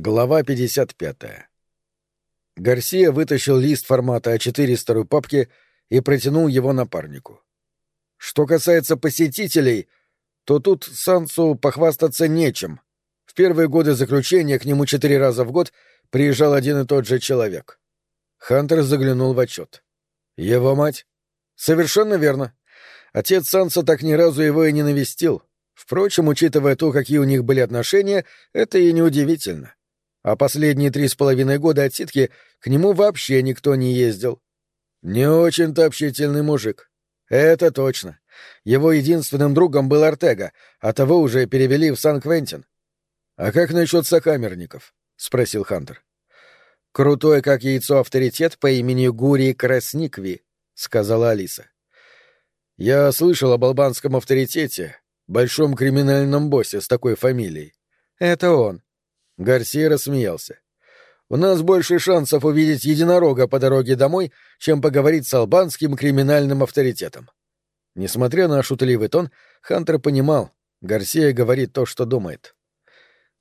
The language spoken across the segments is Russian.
Глава 55. Гарсия вытащил лист формата А4 из старой папки и протянул его напарнику. Что касается посетителей, то тут Сансу похвастаться нечем. В первые годы заключения к нему четыре раза в год приезжал один и тот же человек. Хантер заглянул в отчет. Его мать? Совершенно верно. Отец Санса так ни разу его и не навестил. Впрочем, учитывая то, какие у них были отношения, это и неудивительно а последние три с половиной года отсидки к нему вообще никто не ездил. Не очень-то общительный мужик. Это точно. Его единственным другом был Артега, а того уже перевели в Сан-Квентин. «А как насчет сокамерников?» — спросил Хантер. «Крутой, как яйцо, авторитет по имени Гурий Красникви», — сказала Алиса. «Я слышал об албанском авторитете, большом криминальном боссе с такой фамилией. Это он. Гарсия рассмеялся. «У нас больше шансов увидеть единорога по дороге домой, чем поговорить с албанским криминальным авторитетом». Несмотря на шутливый тон, Хантер понимал, Гарсия говорит то, что думает.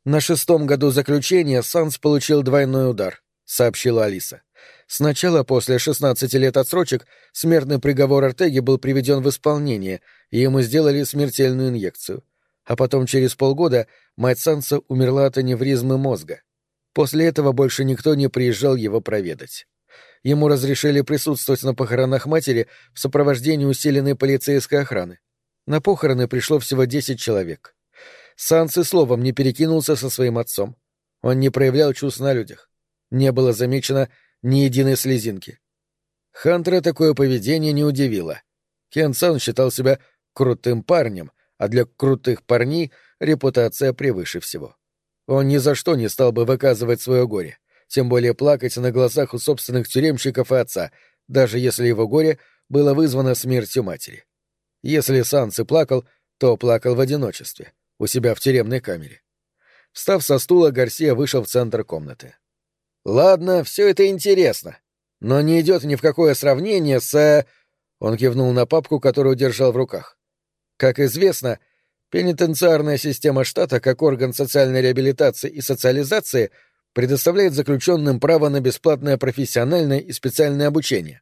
«На шестом году заключения Санс получил двойной удар», — сообщила Алиса. Сначала, после 16 лет отсрочек, смертный приговор Артеги был приведен в исполнение, и ему сделали смертельную инъекцию а потом через полгода мать Санса умерла от аневризмы мозга. После этого больше никто не приезжал его проведать. Ему разрешили присутствовать на похоронах матери в сопровождении усиленной полицейской охраны. На похороны пришло всего десять человек. Санс и словом не перекинулся со своим отцом. Он не проявлял чувств на людях. Не было замечено ни единой слезинки. Хантера такое поведение не удивило. Кен Сан считал себя крутым парнем, а для крутых парней репутация превыше всего. Он ни за что не стал бы выказывать свое горе, тем более плакать на глазах у собственных тюремщиков и отца, даже если его горе было вызвано смертью матери. Если Санс и плакал, то плакал в одиночестве, у себя в тюремной камере. Встав со стула, Гарсия вышел в центр комнаты. «Ладно, все это интересно, но не идет ни в какое сравнение с...» Он кивнул на папку, которую держал в руках. Как известно, пенитенциарная система штата, как орган социальной реабилитации и социализации, предоставляет заключенным право на бесплатное профессиональное и специальное обучение,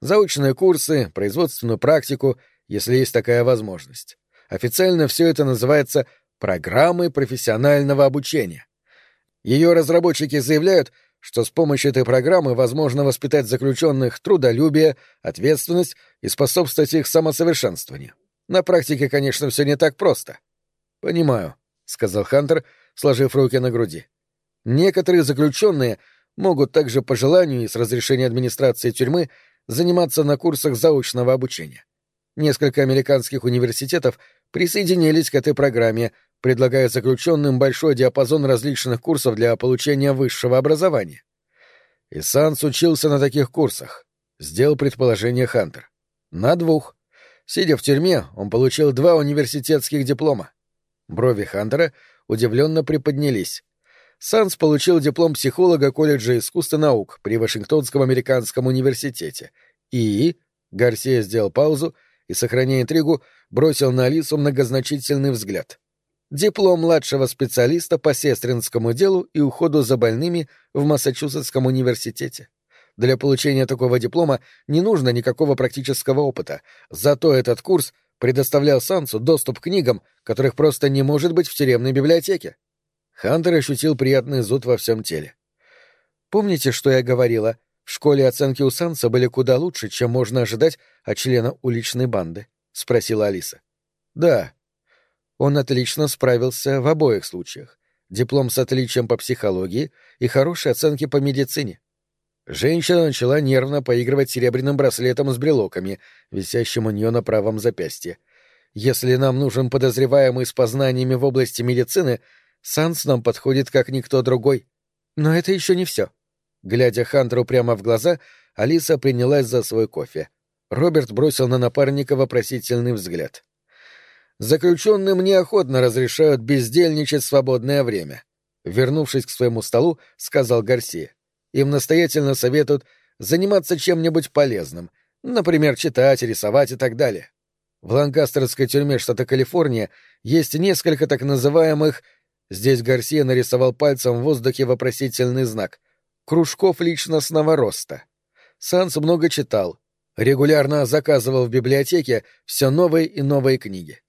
заочные курсы, производственную практику, если есть такая возможность. Официально все это называется программой профессионального обучения. Ее разработчики заявляют, что с помощью этой программы возможно воспитать заключенных трудолюбие, ответственность и способствовать их самосовершенствованию. На практике, конечно, все не так просто. Понимаю, сказал Хантер, сложив руки на груди. Некоторые заключенные могут также по желанию и с разрешения администрации тюрьмы заниматься на курсах заочного обучения. Несколько американских университетов присоединились к этой программе, предлагая заключенным большой диапазон различных курсов для получения высшего образования. И Санс учился на таких курсах, сделал предположение Хантер. На двух. Сидя в тюрьме, он получил два университетских диплома. Брови Хантера удивленно приподнялись. Санс получил диплом психолога колледжа искусств и наук при Вашингтонском американском университете. И... Гарсия сделал паузу и, сохраняя интригу, бросил на Алису многозначительный взгляд. Диплом младшего специалиста по сестринскому делу и уходу за больными в Массачусетском университете. Для получения такого диплома не нужно никакого практического опыта, зато этот курс предоставлял Сансу доступ к книгам, которых просто не может быть в тюремной библиотеке. Хантер ощутил приятный зуд во всем теле. «Помните, что я говорила? В школе оценки у Санса были куда лучше, чем можно ожидать от члена уличной банды?» — спросила Алиса. «Да». Он отлично справился в обоих случаях. Диплом с отличием по психологии и хорошие оценки по медицине. Женщина начала нервно поигрывать серебряным браслетом с брелоками, висящим у нее на правом запястье. Если нам нужен подозреваемый с познаниями в области медицины, Санс нам подходит как никто другой. Но это еще не все. Глядя Хантеру прямо в глаза, Алиса принялась за свой кофе. Роберт бросил на напарника вопросительный взгляд. «Заключенным неохотно разрешают бездельничать свободное время», — вернувшись к своему столу, сказал Гарсия. Им настоятельно советуют заниматься чем-нибудь полезным, например, читать, рисовать и так далее. В Ланкастерской тюрьме штата Калифорния есть несколько так называемых Здесь Гарсия нарисовал пальцем в воздухе вопросительный знак. Кружков личностного роста. Санс много читал. Регулярно заказывал в библиотеке все новые и новые книги.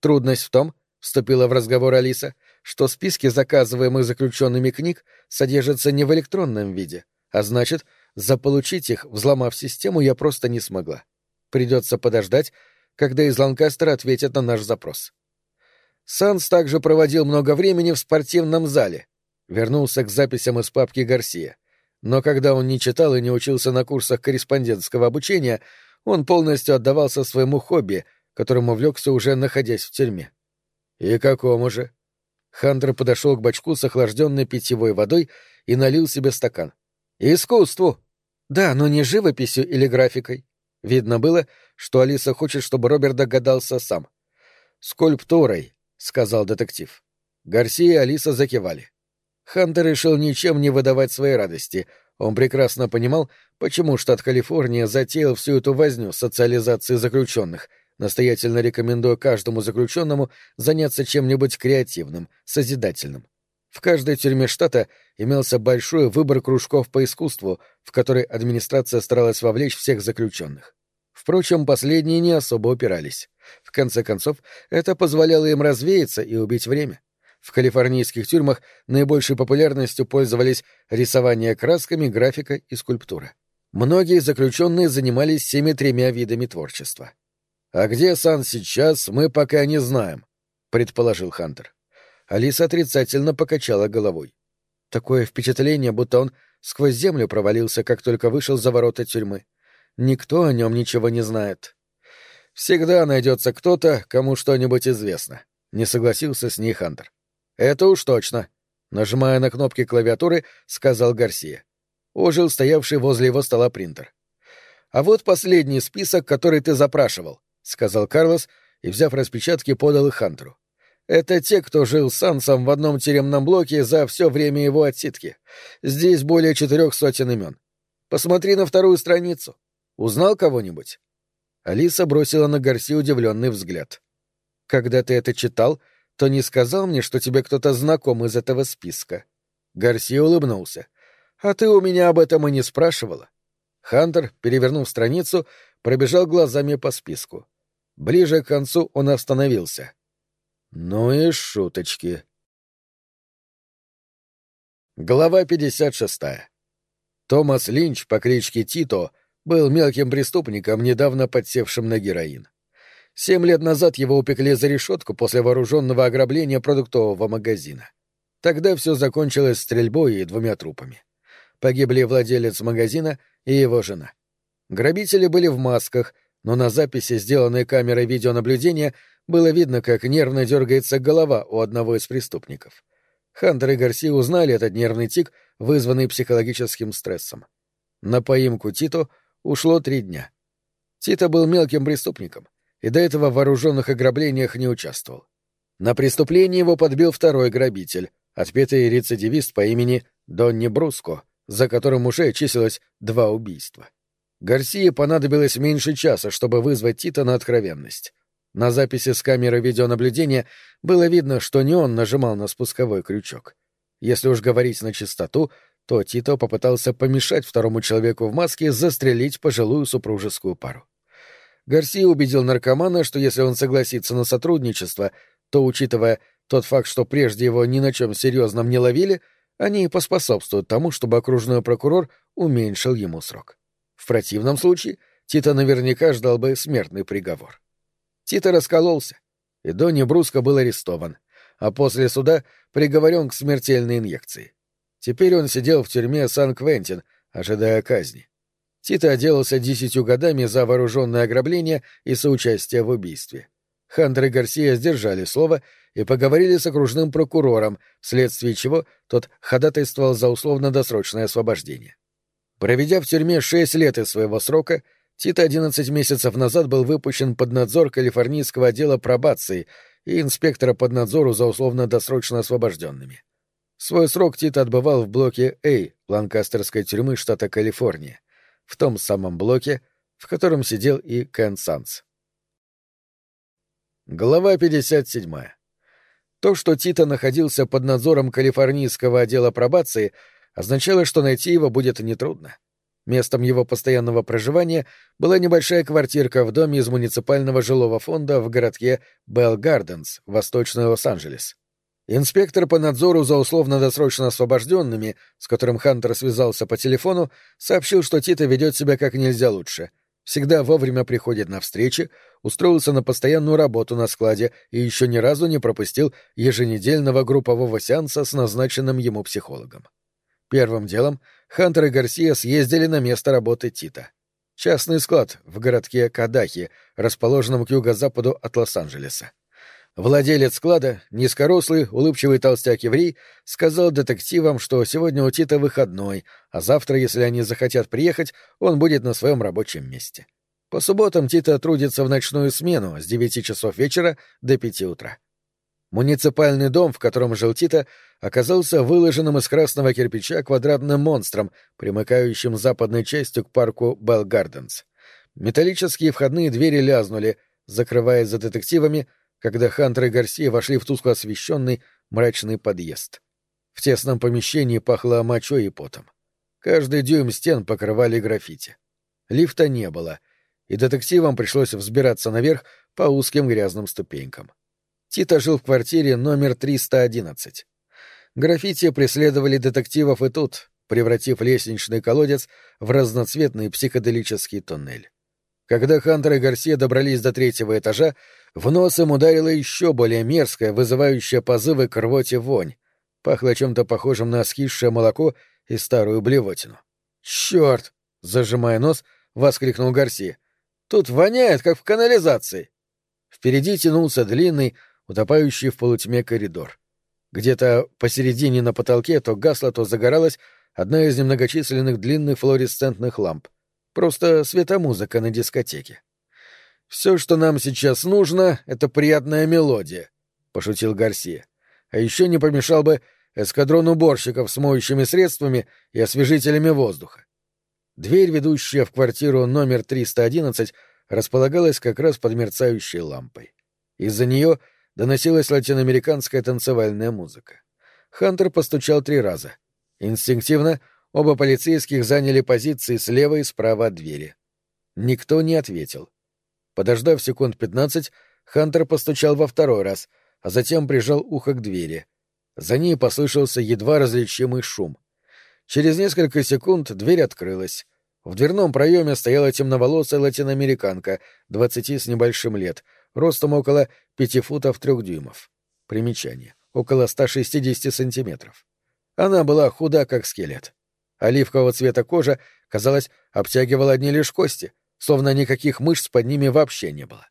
Трудность в том, — вступила в разговор Алиса, — что списки заказываемых заключенными книг содержатся не в электронном виде, а значит, заполучить их, взломав систему, я просто не смогла. Придется подождать, когда из Ланкастера ответят на наш запрос. Санс также проводил много времени в спортивном зале. Вернулся к записям из папки Гарсия. Но когда он не читал и не учился на курсах корреспондентского обучения, он полностью отдавался своему хобби, которым увлекся уже находясь в тюрьме. «И какому же?» Хантер подошел к бачку с охлажденной питьевой водой и налил себе стакан. «Искусству!» «Да, но не живописью или графикой». Видно было, что Алиса хочет, чтобы Роберт догадался сам. «Скульптурой», — сказал детектив. Гарсия и Алиса закивали. Хантер решил ничем не выдавать своей радости. Он прекрасно понимал, почему штат Калифорния затеял всю эту возню социализации заключенных, настоятельно рекомендуя каждому заключенному заняться чем-нибудь креативным, созидательным. В каждой тюрьме штата имелся большой выбор кружков по искусству, в который администрация старалась вовлечь всех заключенных. Впрочем, последние не особо упирались. В конце концов, это позволяло им развеяться и убить время. В калифорнийских тюрьмах наибольшей популярностью пользовались рисование красками, графика и скульптура. Многие заключенные занимались всеми тремя видами творчества. «А где Сан сейчас, мы пока не знаем», — предположил Хантер. Алиса отрицательно покачала головой. Такое впечатление, будто он сквозь землю провалился, как только вышел за ворота тюрьмы. Никто о нем ничего не знает. Всегда найдется кто-то, кому что-нибудь известно. Не согласился с ней Хантер. Это уж точно. Нажимая на кнопки клавиатуры, сказал Гарсия. Ожил стоявший возле его стола принтер. А вот последний список, который ты запрашивал, сказал Карлос и, взяв распечатки, подал их Хантеру. Это те, кто жил с Ансом в одном тюремном блоке за все время его отсидки. Здесь более четырех сотен имен. Посмотри на вторую страницу. Узнал кого-нибудь? Алиса бросила на Гарси удивленный взгляд. «Когда ты это читал, то не сказал мне, что тебе кто-то знаком из этого списка». Гарси улыбнулся. «А ты у меня об этом и не спрашивала». Хантер, перевернув страницу, пробежал глазами по списку. Ближе к концу он остановился. «Ну и шуточки». Глава 56. Томас Линч по кличке Тито был мелким преступником, недавно подсевшим на героин. Семь лет назад его упекли за решетку после вооруженного ограбления продуктового магазина. Тогда все закончилось стрельбой и двумя трупами. Погибли владелец магазина и его жена. Грабители были в масках, но на записи, сделанной камерой видеонаблюдения, было видно, как нервно дергается голова у одного из преступников. Хантер и Гарси узнали этот нервный тик, вызванный психологическим стрессом. На поимку Тито ушло три дня. Тита был мелким преступником и до этого в вооруженных ограблениях не участвовал. На преступлении его подбил второй грабитель, отпетый рецидивист по имени Донни Бруско, за которым уже числилось два убийства. Гарсии понадобилось меньше часа, чтобы вызвать Тита на откровенность. На записи с камеры видеонаблюдения было видно, что не он нажимал на спусковой крючок. Если уж говорить на чистоту, то Тито попытался помешать второму человеку в маске застрелить пожилую супружескую пару. Гарсия убедил наркомана, что если он согласится на сотрудничество, то, учитывая тот факт, что прежде его ни на чем серьезном не ловили, они поспособствуют тому, чтобы окружной прокурор уменьшил ему срок. Противном случае Тита наверняка ждал бы смертный приговор. Тита раскололся, и Донни Бруско был арестован, а после суда приговорен к смертельной инъекции. Теперь он сидел в тюрьме Сан-Квентин, ожидая казни. Тита отделался десятью годами за вооруженное ограбление и соучастие в убийстве. Хантер и Гарсия сдержали слово и поговорили с окружным прокурором, вследствие чего тот ходатайствовал за условно-досрочное освобождение. Проведя в тюрьме шесть лет из своего срока, Тита одиннадцать месяцев назад был выпущен под надзор Калифорнийского отдела пробации и инспектора под надзору за условно-досрочно освобожденными. Свой срок Тит отбывал в блоке А Ланкастерской тюрьмы штата Калифорния, в том самом блоке, в котором сидел и Кен Санс. Глава 57. То, что Тита находился под надзором калифорнийского отдела пробации, означало, что найти его будет нетрудно. Местом его постоянного проживания была небольшая квартирка в доме из муниципального жилого фонда в городке Белл Гарденс, восточный Лос-Анджелес. Инспектор по надзору за условно-досрочно освобожденными, с которым Хантер связался по телефону, сообщил, что Тита ведет себя как нельзя лучше. Всегда вовремя приходит на встречи, устроился на постоянную работу на складе и еще ни разу не пропустил еженедельного группового сеанса с назначенным ему психологом. Первым делом Хантер и Гарсия съездили на место работы Тита. Частный склад в городке Кадахи, расположенном к юго-западу от Лос-Анджелеса. Владелец склада, низкорослый, улыбчивый толстяк-еврей, сказал детективам, что сегодня у Тита выходной, а завтра, если они захотят приехать, он будет на своем рабочем месте. По субботам Тита трудится в ночную смену с девяти часов вечера до пяти утра. Муниципальный дом, в котором жил Тита, оказался выложенным из красного кирпича квадратным монстром, примыкающим западной частью к парку Белл Гарденс. Металлические входные двери лязнули, закрываясь за детективами, когда Хантер и Гарсия вошли в тускло освещенный мрачный подъезд. В тесном помещении пахло мочой и потом. Каждый дюйм стен покрывали граффити. Лифта не было, и детективам пришлось взбираться наверх по узким грязным ступенькам. Тита жил в квартире номер 311. Граффити преследовали детективов и тут, превратив лестничный колодец в разноцветный психоделический туннель. Когда Хантер и Гарсия добрались до третьего этажа, в нос им ударила еще более мерзкая, вызывающая позывы к рвоте вонь. Пахло чем-то похожим на скисшее молоко и старую блевотину. «Черт!» — зажимая нос, воскликнул Гарсия. «Тут воняет, как в канализации!» Впереди тянулся длинный, утопающий в полутьме коридор. Где-то посередине на потолке то гасла, то загоралась одна из немногочисленных длинных флуоресцентных ламп. Просто светомузыка на дискотеке. «Все, что нам сейчас нужно, — это приятная мелодия», — пошутил Гарсия. «А еще не помешал бы эскадрон уборщиков с моющими средствами и освежителями воздуха». Дверь, ведущая в квартиру номер 311, располагалась как раз под мерцающей лампой. Из-за нее доносилась латиноамериканская танцевальная музыка. Хантер постучал три раза. Инстинктивно оба полицейских заняли позиции слева и справа от двери. Никто не ответил. Подождав секунд пятнадцать, Хантер постучал во второй раз, а затем прижал ухо к двери. За ней послышался едва различимый шум. Через несколько секунд дверь открылась. В дверном проеме стояла темноволосая латиноамериканка, двадцати с небольшим лет — ростом около пяти футов трех дюймов. Примечание. Около 160 сантиметров. Она была худа, как скелет. Оливкового цвета кожа, казалось, обтягивала одни лишь кости, словно никаких мышц под ними вообще не было.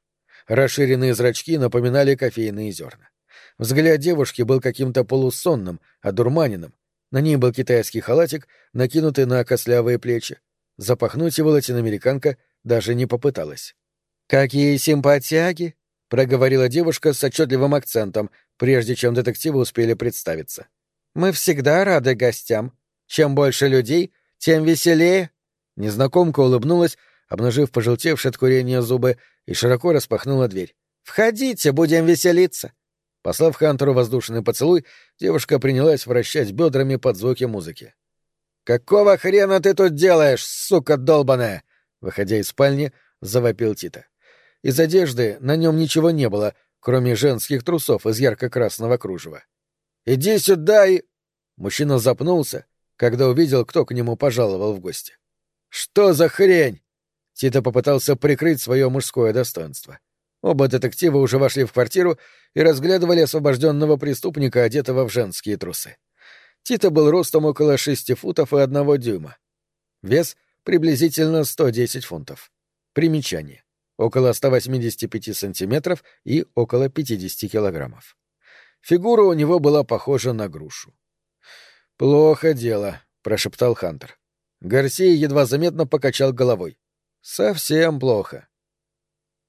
Расширенные зрачки напоминали кофейные зерна. Взгляд девушки был каким-то полусонным, одурманенным. На ней был китайский халатик, накинутый на костлявые плечи. Запахнуть его латиноамериканка даже не попыталась. «Какие симпатяги!» — проговорила девушка с отчетливым акцентом, прежде чем детективы успели представиться. «Мы всегда рады гостям. Чем больше людей, тем веселее». Незнакомка улыбнулась, обнажив пожелтевшие от курения зубы, и широко распахнула дверь. «Входите, будем веселиться!» Послав Хантеру воздушный поцелуй, девушка принялась вращать бедрами под звуки музыки. «Какого хрена ты тут делаешь, сука долбаная?» Выходя из спальни, завопил Тита. Из одежды на нем ничего не было, кроме женских трусов из ярко-красного кружева. «Иди сюда и...» Мужчина запнулся, когда увидел, кто к нему пожаловал в гости. «Что за хрень?» Тита попытался прикрыть свое мужское достоинство. Оба детектива уже вошли в квартиру и разглядывали освобожденного преступника, одетого в женские трусы. Тита был ростом около шести футов и одного дюйма. Вес — приблизительно 110 фунтов. Примечание около 185 сантиметров и около 50 килограммов. Фигура у него была похожа на грушу. «Плохо дело», — прошептал Хантер. Гарсия едва заметно покачал головой. «Совсем плохо».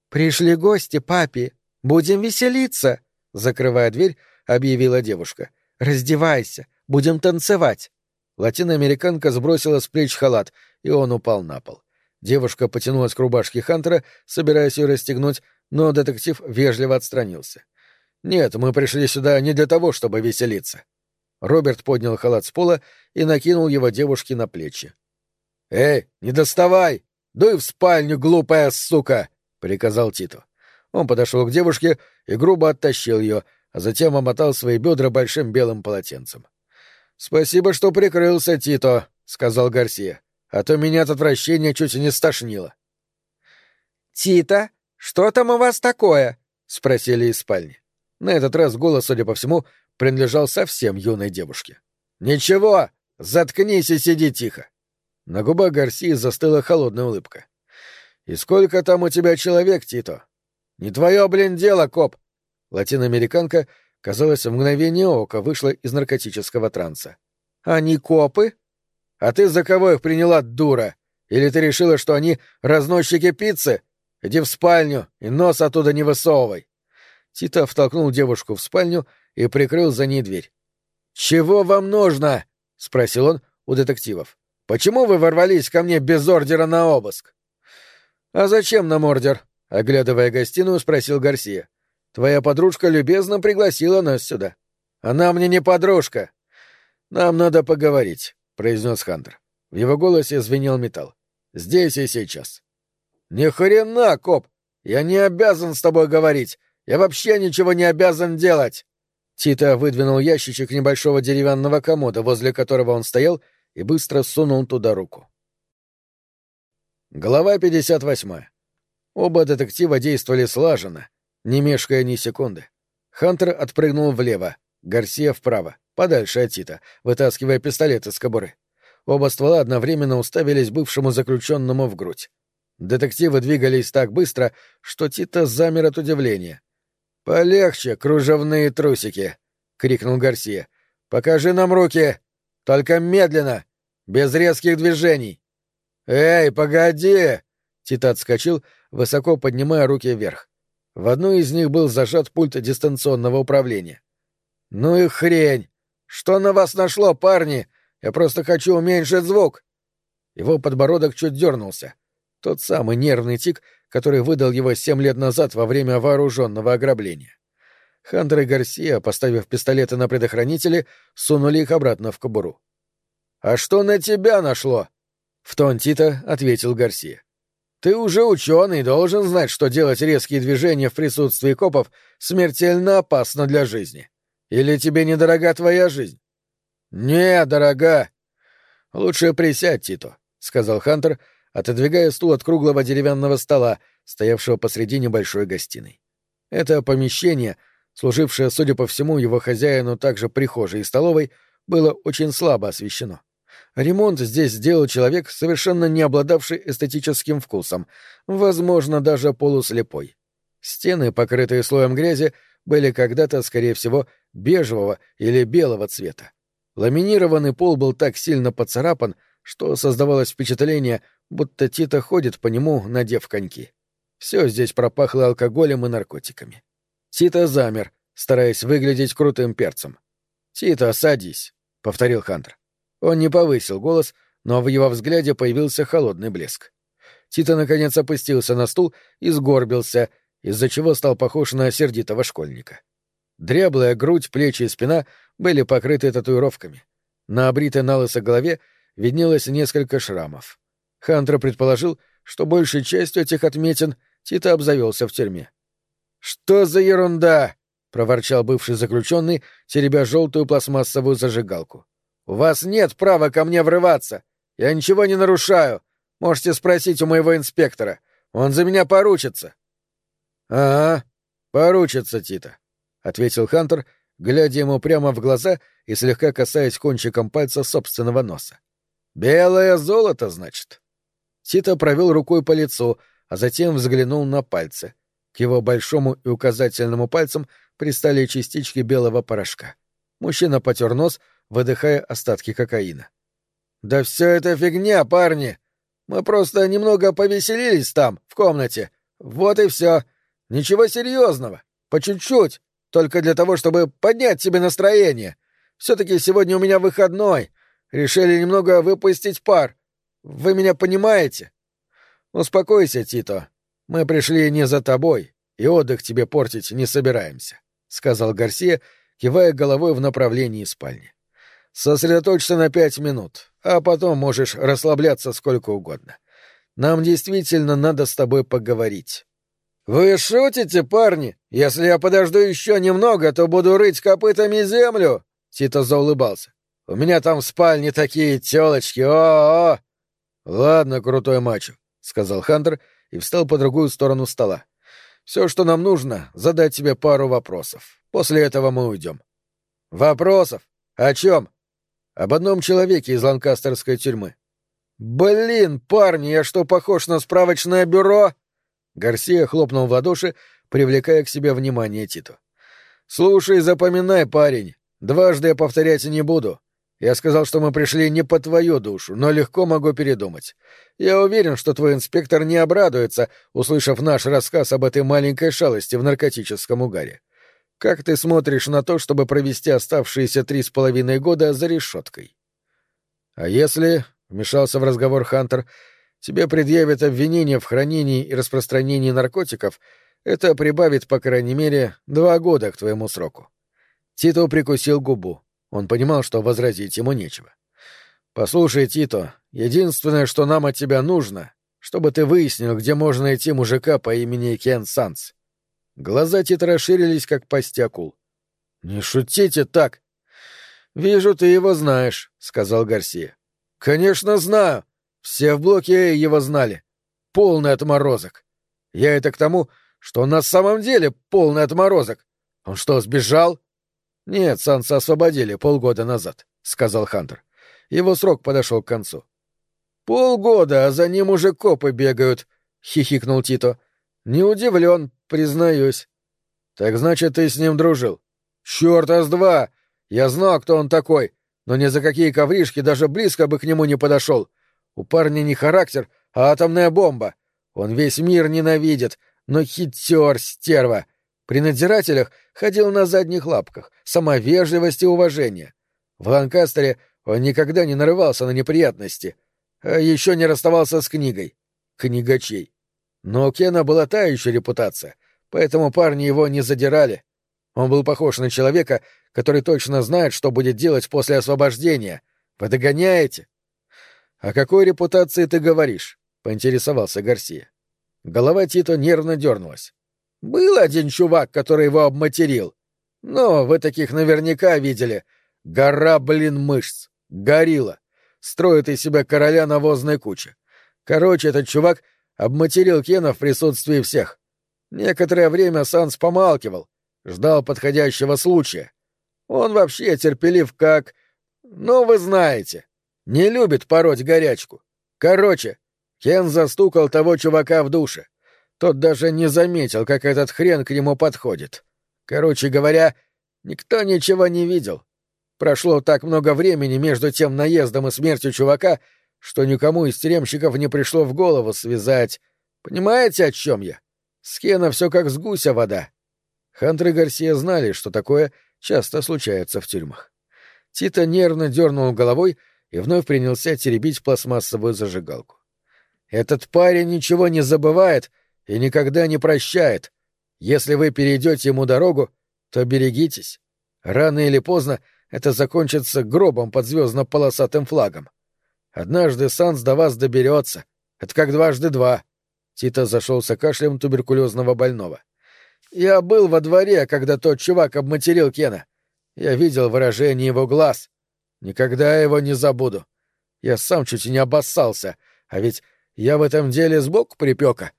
«Пришли гости, папи. Будем веселиться», — закрывая дверь, объявила девушка. «Раздевайся, будем танцевать». Латиноамериканка сбросила с плеч халат, и он упал на пол. Девушка потянулась к рубашке Хантера, собираясь ее расстегнуть, но детектив вежливо отстранился. Нет, мы пришли сюда не для того, чтобы веселиться. Роберт поднял халат с пола и накинул его девушке на плечи. «Эй, не доставай! Дуй в спальню, глупая сука!» — приказал Тито. Он подошел к девушке и грубо оттащил ее, а затем омотал свои бедра большим белым полотенцем. «Спасибо, что прикрылся, Тито», — сказал Гарсия, — «а то меня от отвращения чуть не стошнило». «Тита, что там у вас такое?» — спросили из спальни. На этот раз голос, судя по всему, принадлежал совсем юной девушке. «Ничего! Заткнись и сиди тихо!» На губах Гарсии застыла холодная улыбка. «И сколько там у тебя человек, Тито?» «Не твое, блин, дело, коп!» Латиноамериканка, казалось, в мгновение ока вышла из наркотического транса. «Они копы?» «А ты за кого их приняла, дура? Или ты решила, что они разносчики пиццы? Иди в спальню и нос оттуда не высовывай!» Тита втолкнул девушку в спальню и прикрыл за ней дверь. «Чего вам нужно?» — спросил он у детективов. «Почему вы ворвались ко мне без ордера на обыск?» «А зачем нам ордер?» — оглядывая гостиную, спросил Гарсия. «Твоя подружка любезно пригласила нас сюда». «Она мне не подружка». «Нам надо поговорить», — произнес Хантер. В его голосе звенел металл. «Здесь и сейчас». «Ни хрена, коп! Я не обязан с тобой говорить. Я вообще ничего не обязан делать!» Тита выдвинул ящичек небольшого деревянного комода, возле которого он стоял, и быстро сунул туда руку. Глава 58. Оба детектива действовали слаженно, не мешкая ни секунды. Хантер отпрыгнул влево, Гарсия вправо, подальше от Тита, вытаскивая пистолет из кобуры. Оба ствола одновременно уставились бывшему заключенному в грудь. Детективы двигались так быстро, что Тита замер от удивления. «Полегче, кружевные трусики!» — крикнул Гарсия. «Покажи нам руки! Только медленно! Без резких движений!» «Эй, погоди!» Тит отскочил, высоко поднимая руки вверх. В одной из них был зажат пульт дистанционного управления. «Ну и хрень! Что на вас нашло, парни? Я просто хочу уменьшить звук!» Его подбородок чуть дернулся. Тот самый нервный тик, который выдал его семь лет назад во время вооруженного ограбления. Хантер и Гарсия, поставив пистолеты на предохранители, сунули их обратно в кобуру. «А что на тебя нашло?» — в тон Тита ответил Гарсия. «Ты уже ученый, должен знать, что делать резкие движения в присутствии копов смертельно опасно для жизни. Или тебе недорога твоя жизнь?» «Не, дорога». «Лучше присядь, Тито», — сказал Хантер, — отодвигая стул от круглого деревянного стола, стоявшего посреди небольшой гостиной. Это помещение, служившее, судя по всему, его хозяину также прихожей и столовой, было очень слабо освещено. Ремонт здесь сделал человек, совершенно не обладавший эстетическим вкусом, возможно, даже полуслепой. Стены, покрытые слоем грязи, были когда-то, скорее всего, бежевого или белого цвета. Ламинированный пол был так сильно поцарапан, что создавалось впечатление, будто Тита ходит по нему, надев коньки. Все здесь пропахло алкоголем и наркотиками. Тита замер, стараясь выглядеть крутым перцем. «Тита, садись», — повторил Хантер. Он не повысил голос, но в его взгляде появился холодный блеск. Тита наконец опустился на стул и сгорбился, из-за чего стал похож на сердитого школьника. Дряблая грудь, плечи и спина были покрыты татуировками. На обритой налысо голове виднелось несколько шрамов. Хантер предположил, что большей частью этих отметин Тита обзавелся в тюрьме. «Что за ерунда?» — проворчал бывший заключенный, теребя желтую пластмассовую зажигалку. «У вас нет права ко мне врываться. Я ничего не нарушаю. Можете спросить у моего инспектора. Он за меня поручится». «Ага, поручится, Тита», — ответил Хантер, глядя ему прямо в глаза и слегка касаясь кончиком пальца собственного носа. «Белое золото, значит?» Тита провел рукой по лицу, а затем взглянул на пальцы. К его большому и указательному пальцам пристали частички белого порошка. Мужчина потер нос, выдыхая остатки кокаина. «Да все это фигня, парни! Мы просто немного повеселились там, в комнате. Вот и все. Ничего серьезного. По чуть-чуть. Только для того, чтобы поднять себе настроение. Все-таки сегодня у меня выходной. Решили немного выпустить пар. Вы меня понимаете? Успокойся, Тито. Мы пришли не за тобой, и отдых тебе портить не собираемся. — сказал Гарсия, кивая головой в направлении спальни. «Сосредоточься на пять минут, а потом можешь расслабляться сколько угодно. Нам действительно надо с тобой поговорить». «Вы шутите, парни? Если я подожду еще немного, то буду рыть копытами землю!» Тито заулыбался. «У меня там в спальне такие телочки, о-о-о!» «Ладно, крутой мачо», — сказал Хантер и встал по другую сторону стола. «Все, что нам нужно, задать тебе пару вопросов. После этого мы уйдем». «Вопросов? О чем?» «Об одном человеке из ланкастерской тюрьмы». «Блин, парни, я что, похож на справочное бюро?» Гарсия хлопнул в ладоши, привлекая к себе внимание Титу. «Слушай, запоминай, парень. Дважды я повторять не буду. Я сказал, что мы пришли не по твою душу, но легко могу передумать. Я уверен, что твой инспектор не обрадуется, услышав наш рассказ об этой маленькой шалости в наркотическом угаре. Как ты смотришь на то, чтобы провести оставшиеся три с половиной года за решеткой? А если, — вмешался в разговор Хантер, — тебе предъявят обвинение в хранении и распространении наркотиков, это прибавит, по крайней мере, два года к твоему сроку. Тито прикусил губу. Он понимал, что возразить ему нечего. «Послушай, Тито, единственное, что нам от тебя нужно, чтобы ты выяснил, где можно найти мужика по имени Кен Санс». Глаза Тита расширились, как пасть акул. «Не шутите так!» «Вижу, ты его знаешь», — сказал Гарсия. «Конечно знаю. Все в блоке его знали. Полный отморозок. Я это к тому, что он на самом деле полный отморозок. Он что, сбежал?» «Нет, Санса освободили полгода назад», — сказал Хантер. Его срок подошел к концу. «Полгода, а за ним уже копы бегают», — хихикнул Тито. «Не удивлен, признаюсь». «Так значит, ты с ним дружил?» «Чёрта с два! Я знал, кто он такой, но ни за какие ковришки даже близко бы к нему не подошел. У парня не характер, а атомная бомба. Он весь мир ненавидит, но хитер, стерва. При надзирателях ходил на задних лапках, сама и уважение. В Ланкастере он никогда не нарывался на неприятности, а еще не расставался с книгой. Книгачей. Но у Кена была та еще репутация, поэтому парни его не задирали. Он был похож на человека, который точно знает, что будет делать после освобождения. Вы догоняете? — О какой репутации ты говоришь? — поинтересовался Гарсия. Голова Тито нервно дернулась. Был один чувак, который его обматерил. Но вы таких наверняка видели. Гора, блин, мышц. Горилла. Строит из себя короля навозной кучи. Короче, этот чувак обматерил Кена в присутствии всех. Некоторое время Санс помалкивал, ждал подходящего случая. Он вообще терпелив как... Ну, вы знаете. Не любит пороть горячку. Короче, Кен застукал того чувака в душе. Тот даже не заметил, как этот хрен к нему подходит. Короче говоря, никто ничего не видел. Прошло так много времени между тем наездом и смертью чувака, что никому из тюремщиков не пришло в голову связать. Понимаете, о чем я? С Кена все как с гуся вода. Хантер и Гарсия знали, что такое часто случается в тюрьмах. Тита нервно дернул головой и вновь принялся теребить пластмассовую зажигалку. «Этот парень ничего не забывает и никогда не прощает. Если вы перейдете ему дорогу, то берегитесь. Рано или поздно это закончится гробом под звездно-полосатым флагом. Однажды Санс до вас доберется. Это как дважды два. Тита зашелся кашлем туберкулезного больного. Я был во дворе, когда тот чувак обматерил Кена. Я видел выражение его глаз. Никогда его не забуду. Я сам чуть не обоссался, а ведь я в этом деле сбоку припека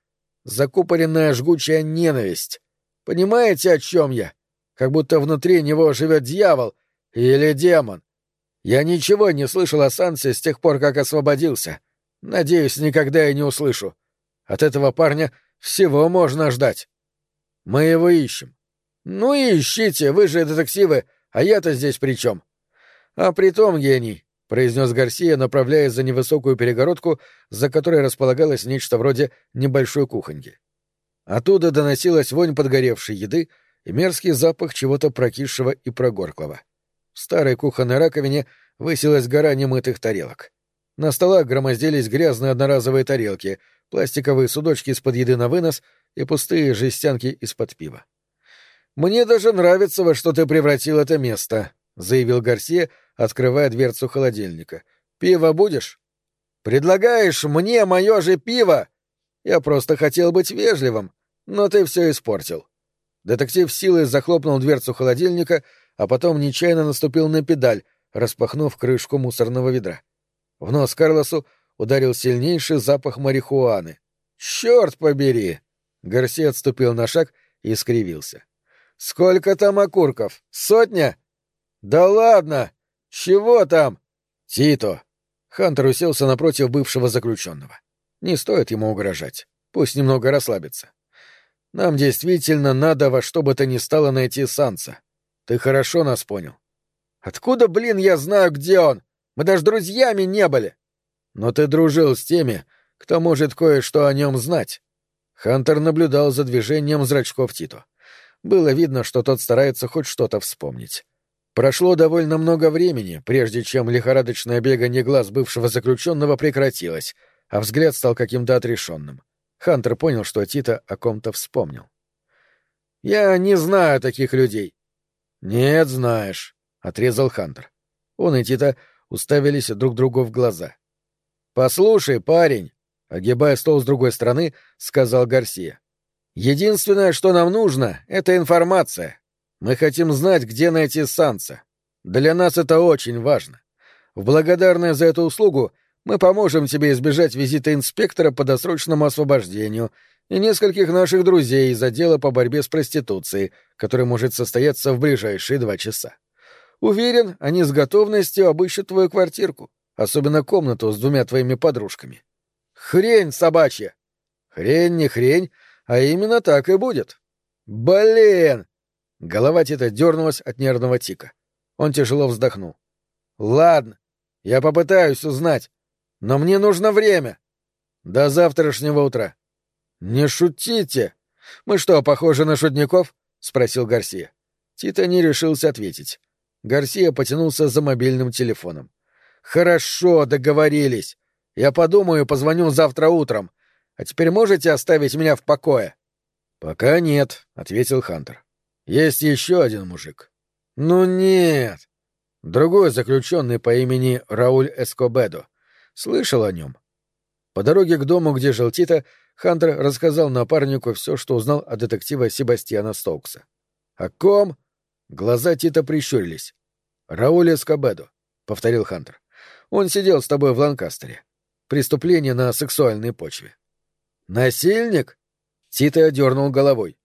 закупоренная жгучая ненависть. Понимаете, о чем я? Как будто внутри него живет дьявол или демон. Я ничего не слышал о Сансе с тех пор, как освободился. Надеюсь, никогда и не услышу. От этого парня всего можно ждать. Мы его ищем. Ну и ищите, вы же детективы, а я-то здесь при чем? А при том, гений, произнес Гарсия, направляясь за невысокую перегородку, за которой располагалось нечто вроде небольшой кухоньки. Оттуда доносилась вонь подгоревшей еды и мерзкий запах чего-то прокисшего и прогорклого. В старой кухонной раковине высилась гора немытых тарелок. На столах громоздились грязные одноразовые тарелки, пластиковые судочки из-под еды на вынос и пустые жестянки из-под пива. «Мне даже нравится, во что ты превратил это место», — заявил Гарсия, открывая дверцу холодильника. «Пиво будешь?» «Предлагаешь мне мое же пиво?» «Я просто хотел быть вежливым, но ты все испортил». Детектив силой захлопнул дверцу холодильника, а потом нечаянно наступил на педаль, распахнув крышку мусорного ведра. В нос Карлосу ударил сильнейший запах марихуаны. «Черт побери!» Гарси отступил на шаг и скривился. «Сколько там окурков? Сотня?» «Да ладно! Чего там?» «Тито!» Хантер уселся напротив бывшего заключенного. Не стоит ему угрожать. Пусть немного расслабится. Нам действительно надо во что бы то ни стало найти Санса. Ты хорошо нас понял. Откуда, блин, я знаю, где он? Мы даже друзьями не были. Но ты дружил с теми, кто может кое-что о нем знать. Хантер наблюдал за движением зрачков Тито. Было видно, что тот старается хоть что-то вспомнить. Прошло довольно много времени, прежде чем лихорадочное бегание глаз бывшего заключенного прекратилось, а взгляд стал каким-то отрешенным. Хантер понял, что Тита о ком-то вспомнил. «Я не знаю таких людей». «Нет, знаешь», — отрезал Хантер. Он и Тита уставились друг другу в глаза. «Послушай, парень», — огибая стол с другой стороны, сказал Гарсия. «Единственное, что нам нужно, — это информация. Мы хотим знать, где найти Санса. Для нас это очень важно. В благодарность за эту услугу мы поможем тебе избежать визита инспектора по досрочному освобождению и нескольких наших друзей из отдела по борьбе с проституцией, который может состояться в ближайшие два часа. Уверен, они с готовностью обыщут твою квартирку, особенно комнату с двумя твоими подружками. Хрень собачья! Хрень не хрень, а именно так и будет. Блин! Голова Тита дернулась от нервного тика. Он тяжело вздохнул. «Ладно, я попытаюсь узнать, но мне нужно время. До завтрашнего утра». «Не шутите! Мы что, похожи на шутников?» — спросил Гарсия. Тита не решился ответить. Гарсия потянулся за мобильным телефоном. «Хорошо, договорились. Я подумаю и позвоню завтра утром. А теперь можете оставить меня в покое?» «Пока нет», — ответил Хантер. Есть еще один мужик. Ну нет. Другой заключенный по имени Рауль Эскобедо. Слышал о нем. По дороге к дому, где жил Тита, Хантер рассказал напарнику все, что узнал от детектива Себастьяна Стоукса. «О ком?» Глаза Тита прищурились. «Рауль Эскобедо», — повторил Хантер. «Он сидел с тобой в Ланкастере. Преступление на сексуальной почве». «Насильник?» Тита одернул головой.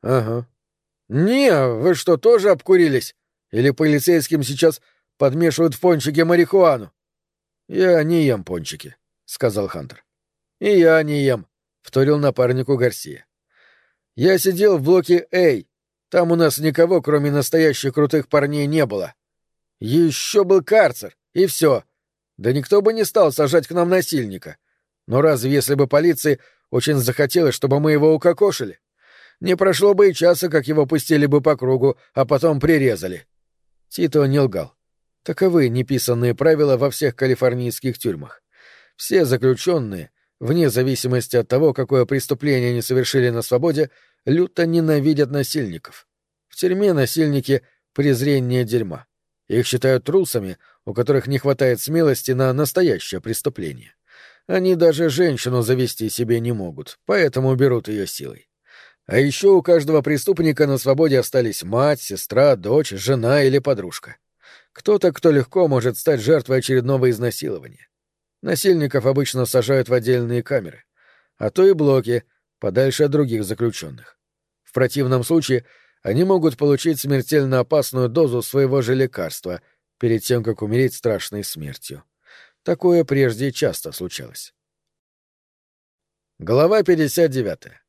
«Ага. «Не, вы что, тоже обкурились? Или полицейским сейчас подмешивают в пончики марихуану?» «Я не ем пончики», — сказал Хантер. «И я не ем», — вторил напарнику Гарсия. «Я сидел в блоке A. Там у нас никого, кроме настоящих крутых парней, не было. Еще был карцер, и все. Да никто бы не стал сажать к нам насильника. Но разве если бы полиции очень захотелось, чтобы мы его укокошили? Не прошло бы и часа, как его пустили бы по кругу, а потом прирезали. Тито не лгал. Таковы неписанные правила во всех калифорнийских тюрьмах. Все заключенные, вне зависимости от того, какое преступление они совершили на свободе, люто ненавидят насильников. В тюрьме насильники — презрение дерьма. Их считают трусами, у которых не хватает смелости на настоящее преступление. Они даже женщину завести себе не могут, поэтому берут ее силой. А еще у каждого преступника на свободе остались мать, сестра, дочь, жена или подружка. Кто-то, кто легко может стать жертвой очередного изнасилования. Насильников обычно сажают в отдельные камеры, а то и блоки, подальше от других заключенных. В противном случае они могут получить смертельно опасную дозу своего же лекарства перед тем, как умереть страшной смертью. Такое прежде часто случалось. Глава 59.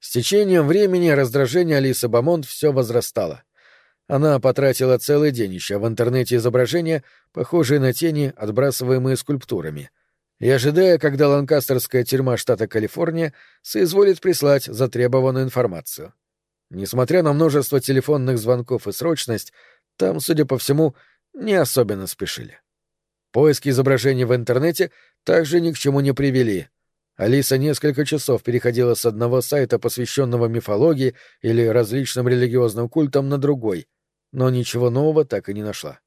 С течением времени раздражение Алисы Бамонт все возрастало. Она потратила целый день ища в интернете изображения, похожие на тени, отбрасываемые скульптурами, и ожидая, когда ланкастерская тюрьма штата Калифорния соизволит прислать затребованную информацию. Несмотря на множество телефонных звонков и срочность, там, судя по всему, не особенно спешили. Поиски изображений в интернете также ни к чему не привели, Алиса несколько часов переходила с одного сайта, посвященного мифологии или различным религиозным культам, на другой, но ничего нового так и не нашла.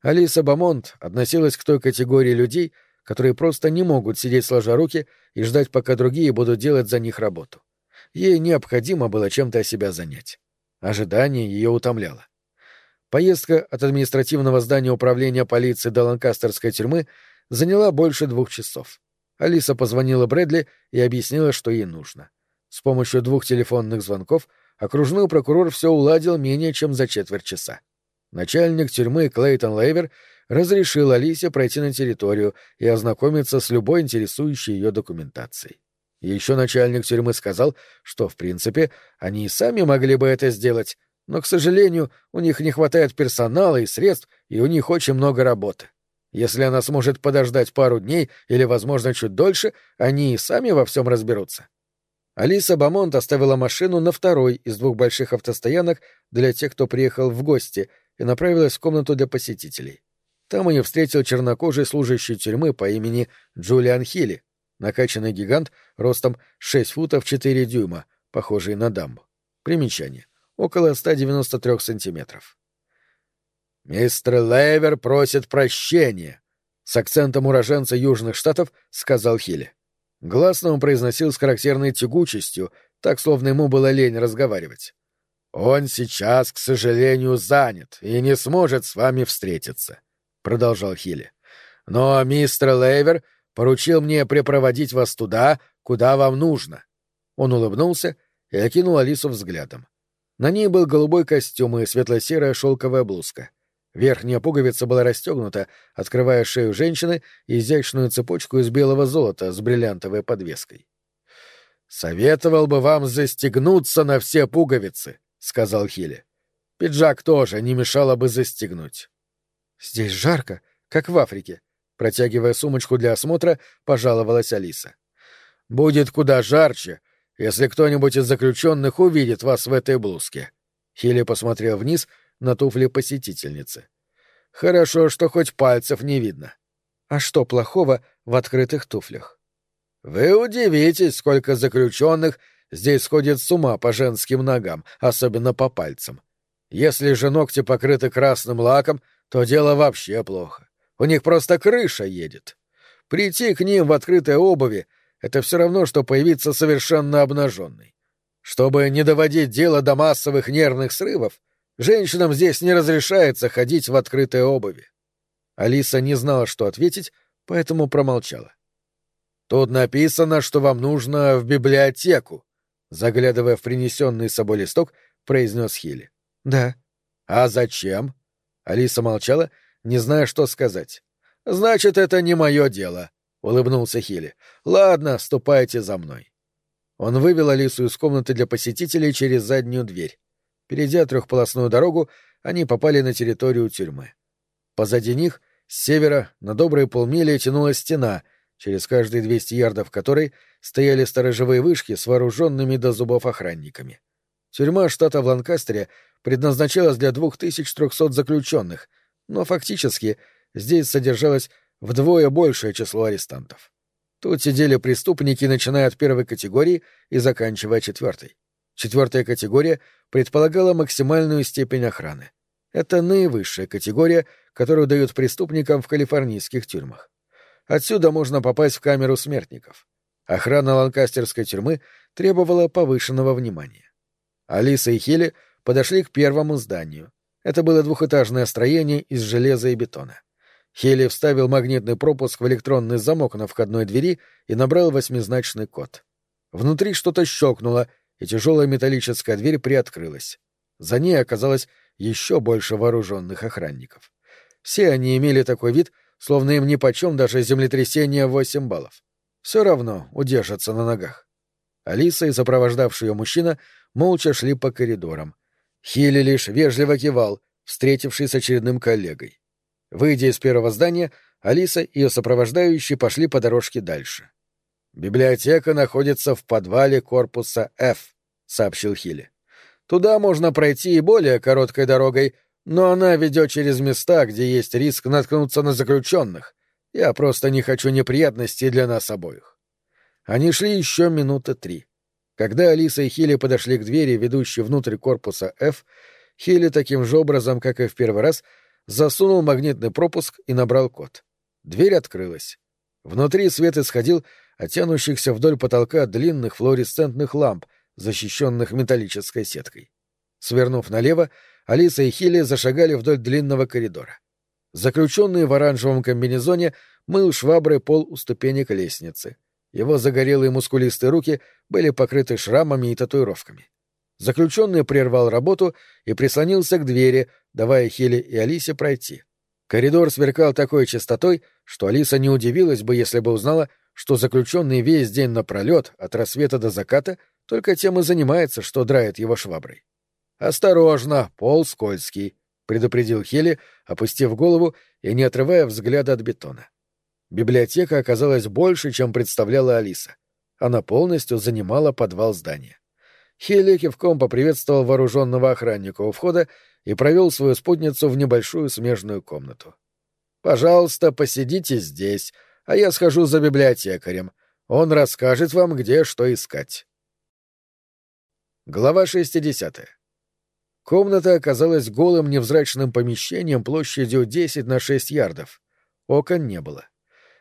Алиса Бамонт относилась к той категории людей, которые просто не могут сидеть сложа руки и ждать, пока другие будут делать за них работу. Ей необходимо было чем-то себя занять. Ожидание ее утомляло. Поездка от административного здания управления полиции до Ланкастерской тюрьмы заняла больше двух часов. Алиса позвонила Брэдли и объяснила, что ей нужно. С помощью двух телефонных звонков окружной прокурор все уладил менее чем за четверть часа. Начальник тюрьмы Клейтон Лейвер разрешил Алисе пройти на территорию и ознакомиться с любой интересующей ее документацией. Еще начальник тюрьмы сказал, что, в принципе, они и сами могли бы это сделать, но, к сожалению, у них не хватает персонала и средств, и у них очень много работы. Если она сможет подождать пару дней или, возможно, чуть дольше, они и сами во всем разберутся. Алиса Бамонт оставила машину на второй из двух больших автостоянок для тех, кто приехал в гости, и направилась в комнату для посетителей. Там ее встретил чернокожий служащий тюрьмы по имени Джулиан Хилли, накачанный гигант ростом 6 футов 4 дюйма, похожий на дамбу. Примечание. Около 193 сантиметров. «Мистер Лейвер просит прощения», — с акцентом уроженца Южных Штатов сказал Хилли. Гласно он произносил с характерной тягучестью, так, словно ему было лень разговаривать. «Он сейчас, к сожалению, занят и не сможет с вами встретиться», — продолжал Хилли. «Но мистер Лейвер поручил мне припроводить вас туда, куда вам нужно». Он улыбнулся и окинул Алису взглядом. На ней был голубой костюм и светло-серая шелковая блузка. Верхняя пуговица была расстегнута, открывая шею женщины изящную цепочку из белого золота с бриллиантовой подвеской. «Советовал бы вам застегнуться на все пуговицы», — сказал Хилли. «Пиджак тоже не мешало бы застегнуть». «Здесь жарко, как в Африке», — протягивая сумочку для осмотра, пожаловалась Алиса. «Будет куда жарче, если кто-нибудь из заключенных увидит вас в этой блузке». Хилли посмотрел вниз — на туфли посетительницы. Хорошо, что хоть пальцев не видно. А что плохого в открытых туфлях? Вы удивитесь, сколько заключенных здесь сходит с ума по женским ногам, особенно по пальцам. Если же ногти покрыты красным лаком, то дело вообще плохо. У них просто крыша едет. Прийти к ним в открытой обуви — это все равно, что появиться совершенно обнаженной. Чтобы не доводить дело до массовых нервных срывов, Женщинам здесь не разрешается ходить в открытой обуви. Алиса не знала, что ответить, поэтому промолчала. Тут написано, что вам нужно в библиотеку, заглядывая в принесенный с собой листок, произнес Хилли. Да. А зачем? Алиса молчала, не зная, что сказать. Значит, это не мое дело, улыбнулся Хилли. Ладно, ступайте за мной. Он вывел Алису из комнаты для посетителей через заднюю дверь. Перейдя трехполосную дорогу, они попали на территорию тюрьмы. Позади них, с севера, на добрые полмили тянулась стена, через каждые 200 ярдов которой стояли сторожевые вышки с вооруженными до зубов охранниками. Тюрьма штата в Ланкастере предназначалась для 2300 заключенных, но фактически здесь содержалось вдвое большее число арестантов. Тут сидели преступники, начиная от первой категории и заканчивая четвертой. Четвертая категория предполагала максимальную степень охраны. Это наивысшая категория, которую дают преступникам в калифорнийских тюрьмах. Отсюда можно попасть в камеру смертников. Охрана ланкастерской тюрьмы требовала повышенного внимания. Алиса и Хилли подошли к первому зданию. Это было двухэтажное строение из железа и бетона. Хилли вставил магнитный пропуск в электронный замок на входной двери и набрал восьмизначный код. Внутри что-то щелкнуло, и тяжелая металлическая дверь приоткрылась. За ней оказалось еще больше вооруженных охранников. Все они имели такой вид, словно им нипочем даже землетрясение в восемь баллов. Все равно удержатся на ногах. Алиса и сопровождавший ее мужчина молча шли по коридорам. Хилли лишь вежливо кивал, встретившись с очередным коллегой. Выйдя из первого здания, Алиса и ее сопровождающие пошли по дорожке дальше. «Библиотека находится в подвале корпуса F», — сообщил Хилли. «Туда можно пройти и более короткой дорогой, но она ведет через места, где есть риск наткнуться на заключенных. Я просто не хочу неприятностей для нас обоих». Они шли еще минуты три. Когда Алиса и Хилли подошли к двери, ведущей внутрь корпуса F, Хилли таким же образом, как и в первый раз, засунул магнитный пропуск и набрал код. Дверь открылась. Внутри свет исходил от тянущихся вдоль потолка длинных флуоресцентных ламп, защищенных металлической сеткой. Свернув налево, Алиса и Хилли зашагали вдоль длинного коридора. Заключенный в оранжевом комбинезоне мыл шваброй пол у ступенек лестницы. Его загорелые мускулистые руки были покрыты шрамами и татуировками. Заключенный прервал работу и прислонился к двери, давая Хилли и Алисе пройти. Коридор сверкал такой чистотой, что Алиса не удивилась бы, если бы узнала, что заключенный весь день напролет, от рассвета до заката, только тем и занимается, что драет его шваброй. «Осторожно, пол скользкий», — предупредил Хелли, опустив голову и не отрывая взгляда от бетона. Библиотека оказалась больше, чем представляла Алиса. Она полностью занимала подвал здания. Хелли кивком поприветствовал вооруженного охранника у входа и провел свою спутницу в небольшую смежную комнату. «Пожалуйста, посидите здесь, а я схожу за библиотекарем. Он расскажет вам, где что искать». Глава 60. Комната оказалась голым невзрачным помещением площадью 10 на 6 ярдов. Окон не было.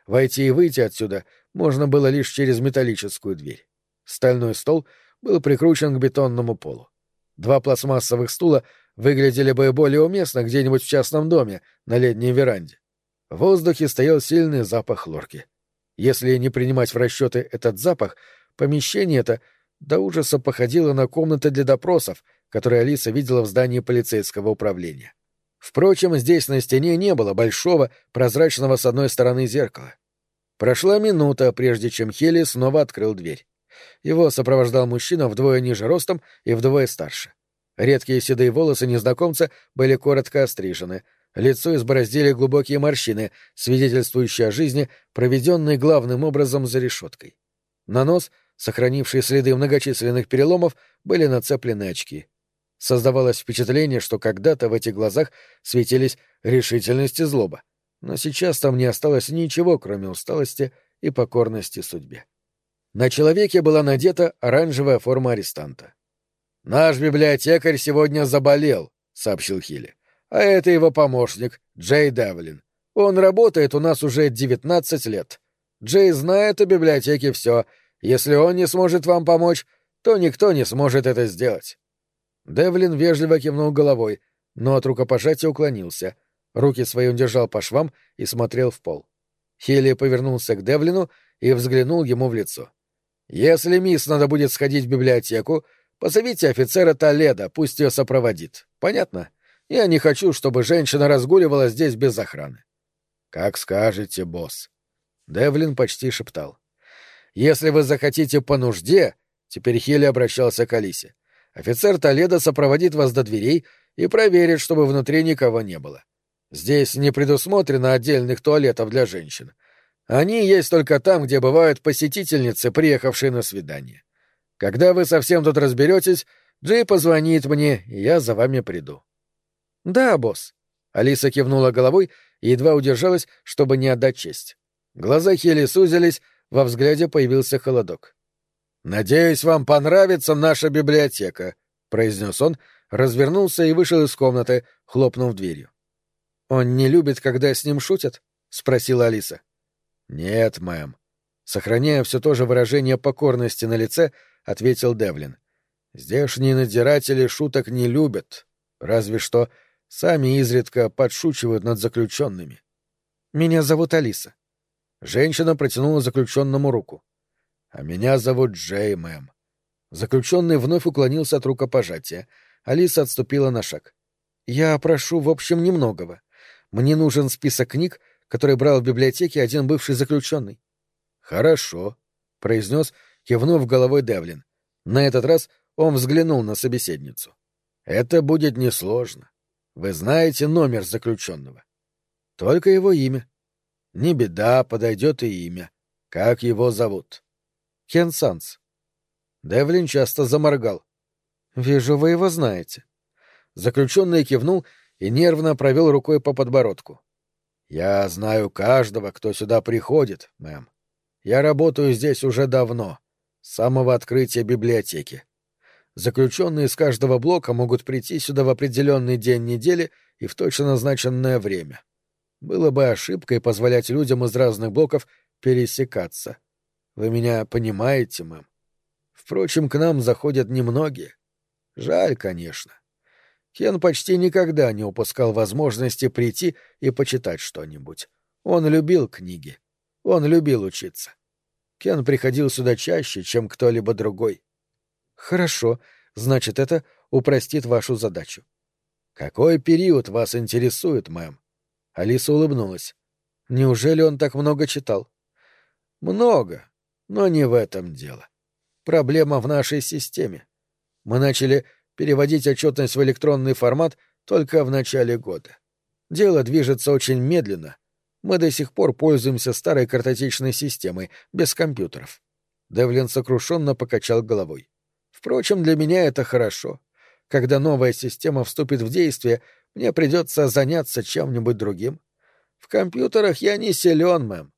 Войти и выйти отсюда можно было лишь через металлическую дверь. Стальной стол был прикручен к бетонному полу. Два пластмассовых стула выглядели бы более уместно где-нибудь в частном доме, на летней веранде. В воздухе стоял сильный запах хлорки. Если не принимать в расчеты этот запах, помещение это до ужаса походило на комнаты для допросов, которые Алиса видела в здании полицейского управления. Впрочем, здесь на стене не было большого, прозрачного с одной стороны зеркала. Прошла минута, прежде чем Хелли снова открыл дверь. Его сопровождал мужчина вдвое ниже ростом и вдвое старше. Редкие седые волосы незнакомца были коротко острижены, лицо избороздили глубокие морщины, свидетельствующие о жизни, проведенной главным образом за решеткой. На нос, сохранившие следы многочисленных переломов, были нацеплены очки. Создавалось впечатление, что когда-то в этих глазах светились решительность и злоба, но сейчас там не осталось ничего, кроме усталости и покорности судьбе. На человеке была надета оранжевая форма арестанта. «Наш библиотекарь сегодня заболел», — сообщил Хилли. «А это его помощник, Джей Девлин. Он работает у нас уже девятнадцать лет. Джей знает о библиотеке все. Если он не сможет вам помочь, то никто не сможет это сделать». Девлин вежливо кивнул головой, но от рукопожатия уклонился. Руки свои он держал по швам и смотрел в пол. Хилли повернулся к Девлину и взглянул ему в лицо. «Если мисс надо будет сходить в библиотеку, позовите офицера Толеда, пусть ее сопроводит. Понятно? Я не хочу, чтобы женщина разгуливала здесь без охраны». «Как скажете, босс». Девлин почти шептал. «Если вы захотите по нужде...» Теперь Хилли обращался к Алисе. «Офицер Толеда сопроводит вас до дверей и проверит, чтобы внутри никого не было. Здесь не предусмотрено отдельных туалетов для женщин. Они есть только там, где бывают посетительницы, приехавшие на свидание. Когда вы совсем тут разберетесь, Джей позвонит мне, и я за вами приду. — Да, босс. Алиса кивнула головой и едва удержалась, чтобы не отдать честь. Глаза Хели сузились, во взгляде появился холодок. «Надеюсь, вам понравится наша библиотека», — произнес он, развернулся и вышел из комнаты, хлопнув дверью. «Он не любит, когда с ним шутят?» — спросила Алиса. «Нет, мэм». Сохраняя все то же выражение покорности на лице, ответил Девлин. «Здешние надзиратели шуток не любят, разве что сами изредка подшучивают над заключенными». «Меня зовут Алиса». Женщина протянула заключенному руку. «А меня зовут Джей, мэм». Заключенный вновь уклонился от рукопожатия. Алиса отступила на шаг. «Я прошу, в общем, немногого. Мне нужен список книг, который брал в библиотеке один бывший заключенный. Хорошо, произнес, кивнув головой Девлин. На этот раз он взглянул на собеседницу. Это будет несложно. Вы знаете номер заключенного. Только его имя. Не беда, подойдет и имя. Как его зовут? Кен Санс. Девлин часто заморгал. Вижу, вы его знаете. Заключенный кивнул и нервно провел рукой по подбородку. «Я знаю каждого, кто сюда приходит, мэм. Я работаю здесь уже давно, с самого открытия библиотеки. Заключенные из каждого блока могут прийти сюда в определенный день недели и в точно назначенное время. Было бы ошибкой позволять людям из разных блоков пересекаться. Вы меня понимаете, мэм? Впрочем, к нам заходят немногие. Жаль, конечно. Кен почти никогда не упускал возможности прийти и почитать что-нибудь. Он любил книги. Он любил учиться. Кен приходил сюда чаще, чем кто-либо другой. Хорошо, значит, это упростит вашу задачу. Какой период вас интересует, мэм? Алиса улыбнулась. Неужели он так много читал? Много, но не в этом дело. Проблема в нашей системе. Мы начали переводить отчетность в электронный формат только в начале года. Дело движется очень медленно. Мы до сих пор пользуемся старой картотечной системой, без компьютеров. Девлин сокрушенно покачал головой. Впрочем, для меня это хорошо. Когда новая система вступит в действие, мне придется заняться чем-нибудь другим. В компьютерах я не силен, мэм.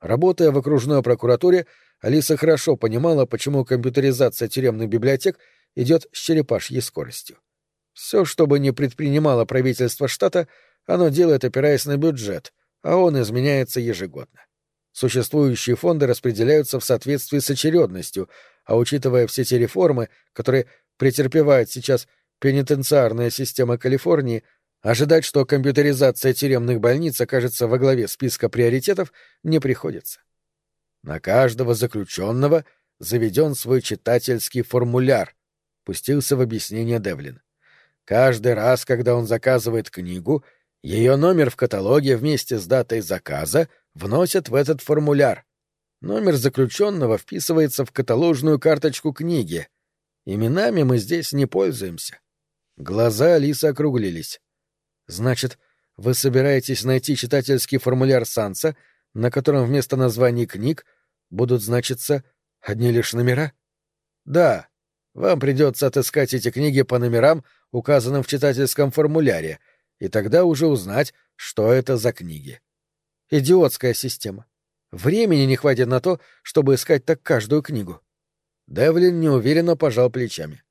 Работая в окружной прокуратуре, Алиса хорошо понимала, почему компьютеризация тюремных библиотек идет с черепашьей скоростью. Все, что бы ни предпринимало правительство штата, оно делает, опираясь на бюджет, а он изменяется ежегодно. Существующие фонды распределяются в соответствии с очередностью, а учитывая все те реформы, которые претерпевает сейчас пенитенциарная система Калифорнии, ожидать, что компьютеризация тюремных больниц окажется во главе списка приоритетов, не приходится. На каждого заключенного заведен свой читательский формуляр, пустился в объяснение Девлин. Каждый раз, когда он заказывает книгу, ее номер в каталоге вместе с датой заказа вносят в этот формуляр. Номер заключенного вписывается в каталожную карточку книги. Именами мы здесь не пользуемся. Глаза Алисы округлились. Значит, вы собираетесь найти читательский формуляр Санса, на котором вместо названий книг будут значиться одни лишь номера? Да, вам придется отыскать эти книги по номерам, указанным в читательском формуляре, и тогда уже узнать, что это за книги. Идиотская система. Времени не хватит на то, чтобы искать так каждую книгу. Девлин неуверенно пожал плечами.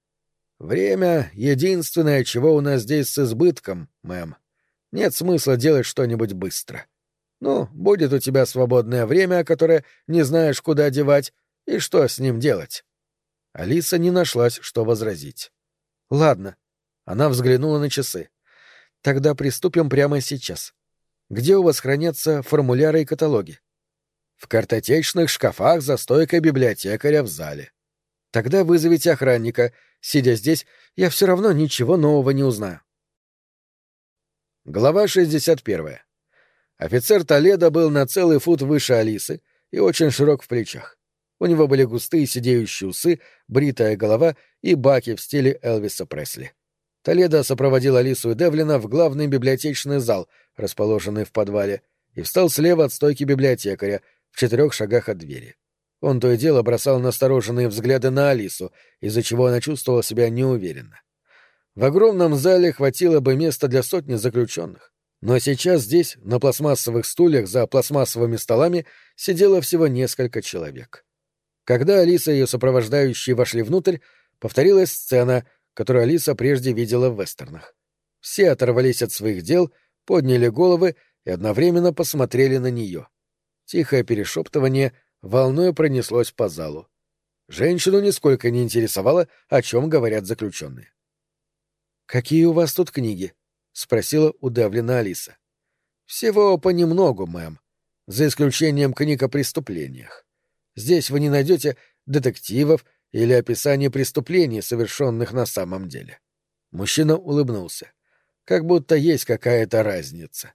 Время — единственное, чего у нас здесь с избытком, мэм. Нет смысла делать что-нибудь быстро. Ну, будет у тебя свободное время, которое не знаешь, куда девать, и что с ним делать. Алиса не нашлась, что возразить. Ладно. Она взглянула на часы. Тогда приступим прямо сейчас. Где у вас хранятся формуляры и каталоги? В картотечных шкафах за стойкой библиотекаря в зале. Тогда вызовите охранника. Сидя здесь, я все равно ничего нового не узнаю. Глава 61. Офицер Толедо был на целый фут выше Алисы и очень широк в плечах. У него были густые сидеющие усы, бритая голова и баки в стиле Элвиса Пресли. Толедо сопроводил Алису и Девлина в главный библиотечный зал, расположенный в подвале, и встал слева от стойки библиотекаря, в четырех шагах от двери. Он то и дело бросал настороженные взгляды на Алису, из-за чего она чувствовала себя неуверенно. В огромном зале хватило бы места для сотни заключенных. Но сейчас здесь, на пластмассовых стульях за пластмассовыми столами, сидело всего несколько человек. Когда Алиса и ее сопровождающие вошли внутрь, повторилась сцена, которую Алиса прежде видела в вестернах. Все оторвались от своих дел, подняли головы и одновременно посмотрели на нее. Тихое перешептывание волной пронеслось по залу. Женщину нисколько не интересовало, о чем говорят заключенные. «Какие у вас тут книги?» — спросила удавлена Алиса. «Всего понемногу, мэм, за исключением книг о преступлениях. Здесь вы не найдете детективов или описаний преступлений, совершенных на самом деле. Мужчина улыбнулся. Как будто есть какая-то разница.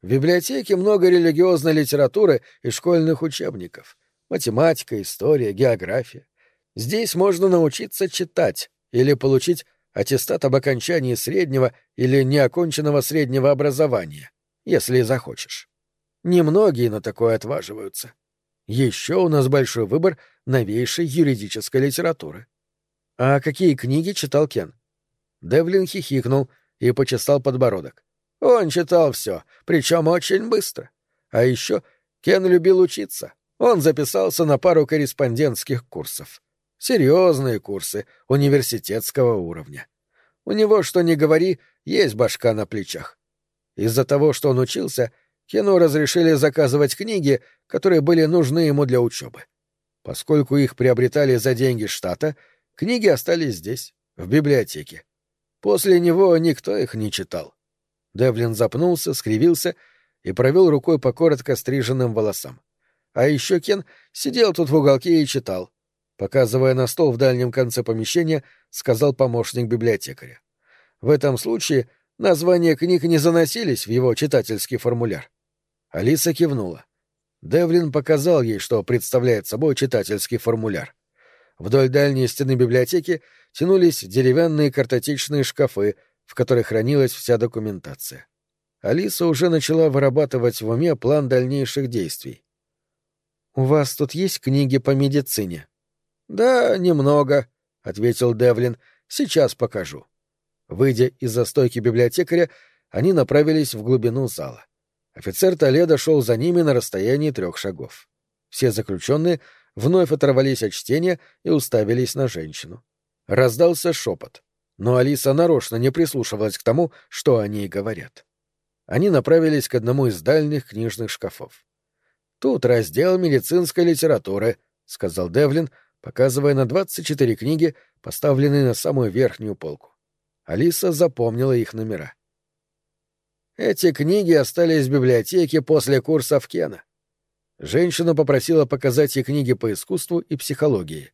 В библиотеке много религиозной литературы и школьных учебников. Математика, история, география. Здесь можно научиться читать или получить аттестат об окончании среднего или неоконченного среднего образования, если захочешь. Немногие на такое отваживаются. Еще у нас большой выбор новейшей юридической литературы. А какие книги читал Кен? Девлин хихикнул и почесал подбородок. Он читал все, причем очень быстро. А еще Кен любил учиться. Он записался на пару корреспондентских курсов. Серьезные курсы, университетского уровня. У него, что ни говори, есть башка на плечах. Из-за того, что он учился, Кену разрешили заказывать книги, которые были нужны ему для учебы. Поскольку их приобретали за деньги штата, книги остались здесь, в библиотеке. После него никто их не читал. Девлин запнулся, скривился и провел рукой по коротко стриженным волосам. А еще Кен сидел тут в уголке и читал. Показывая на стол в дальнем конце помещения, сказал помощник библиотекаря. В этом случае названия книг не заносились в его читательский формуляр. Алиса кивнула. Девлин показал ей, что представляет собой читательский формуляр. Вдоль дальней стены библиотеки тянулись деревянные картотечные шкафы, в которых хранилась вся документация. Алиса уже начала вырабатывать в уме план дальнейших действий. «У вас тут есть книги по медицине?» «Да, немного», — ответил Девлин. «Сейчас покажу». Выйдя из-за стойки библиотекаря, они направились в глубину зала. Офицер Толедо шел за ними на расстоянии трех шагов. Все заключенные вновь оторвались от чтения и уставились на женщину. Раздался шепот, но Алиса нарочно не прислушивалась к тому, что они говорят. Они направились к одному из дальних книжных шкафов. «Тут раздел медицинской литературы», — сказал Девлин, показывая на 24 книги, поставленные на самую верхнюю полку. Алиса запомнила их номера. Эти книги остались в библиотеке после курсов Кена. Женщина попросила показать ей книги по искусству и психологии.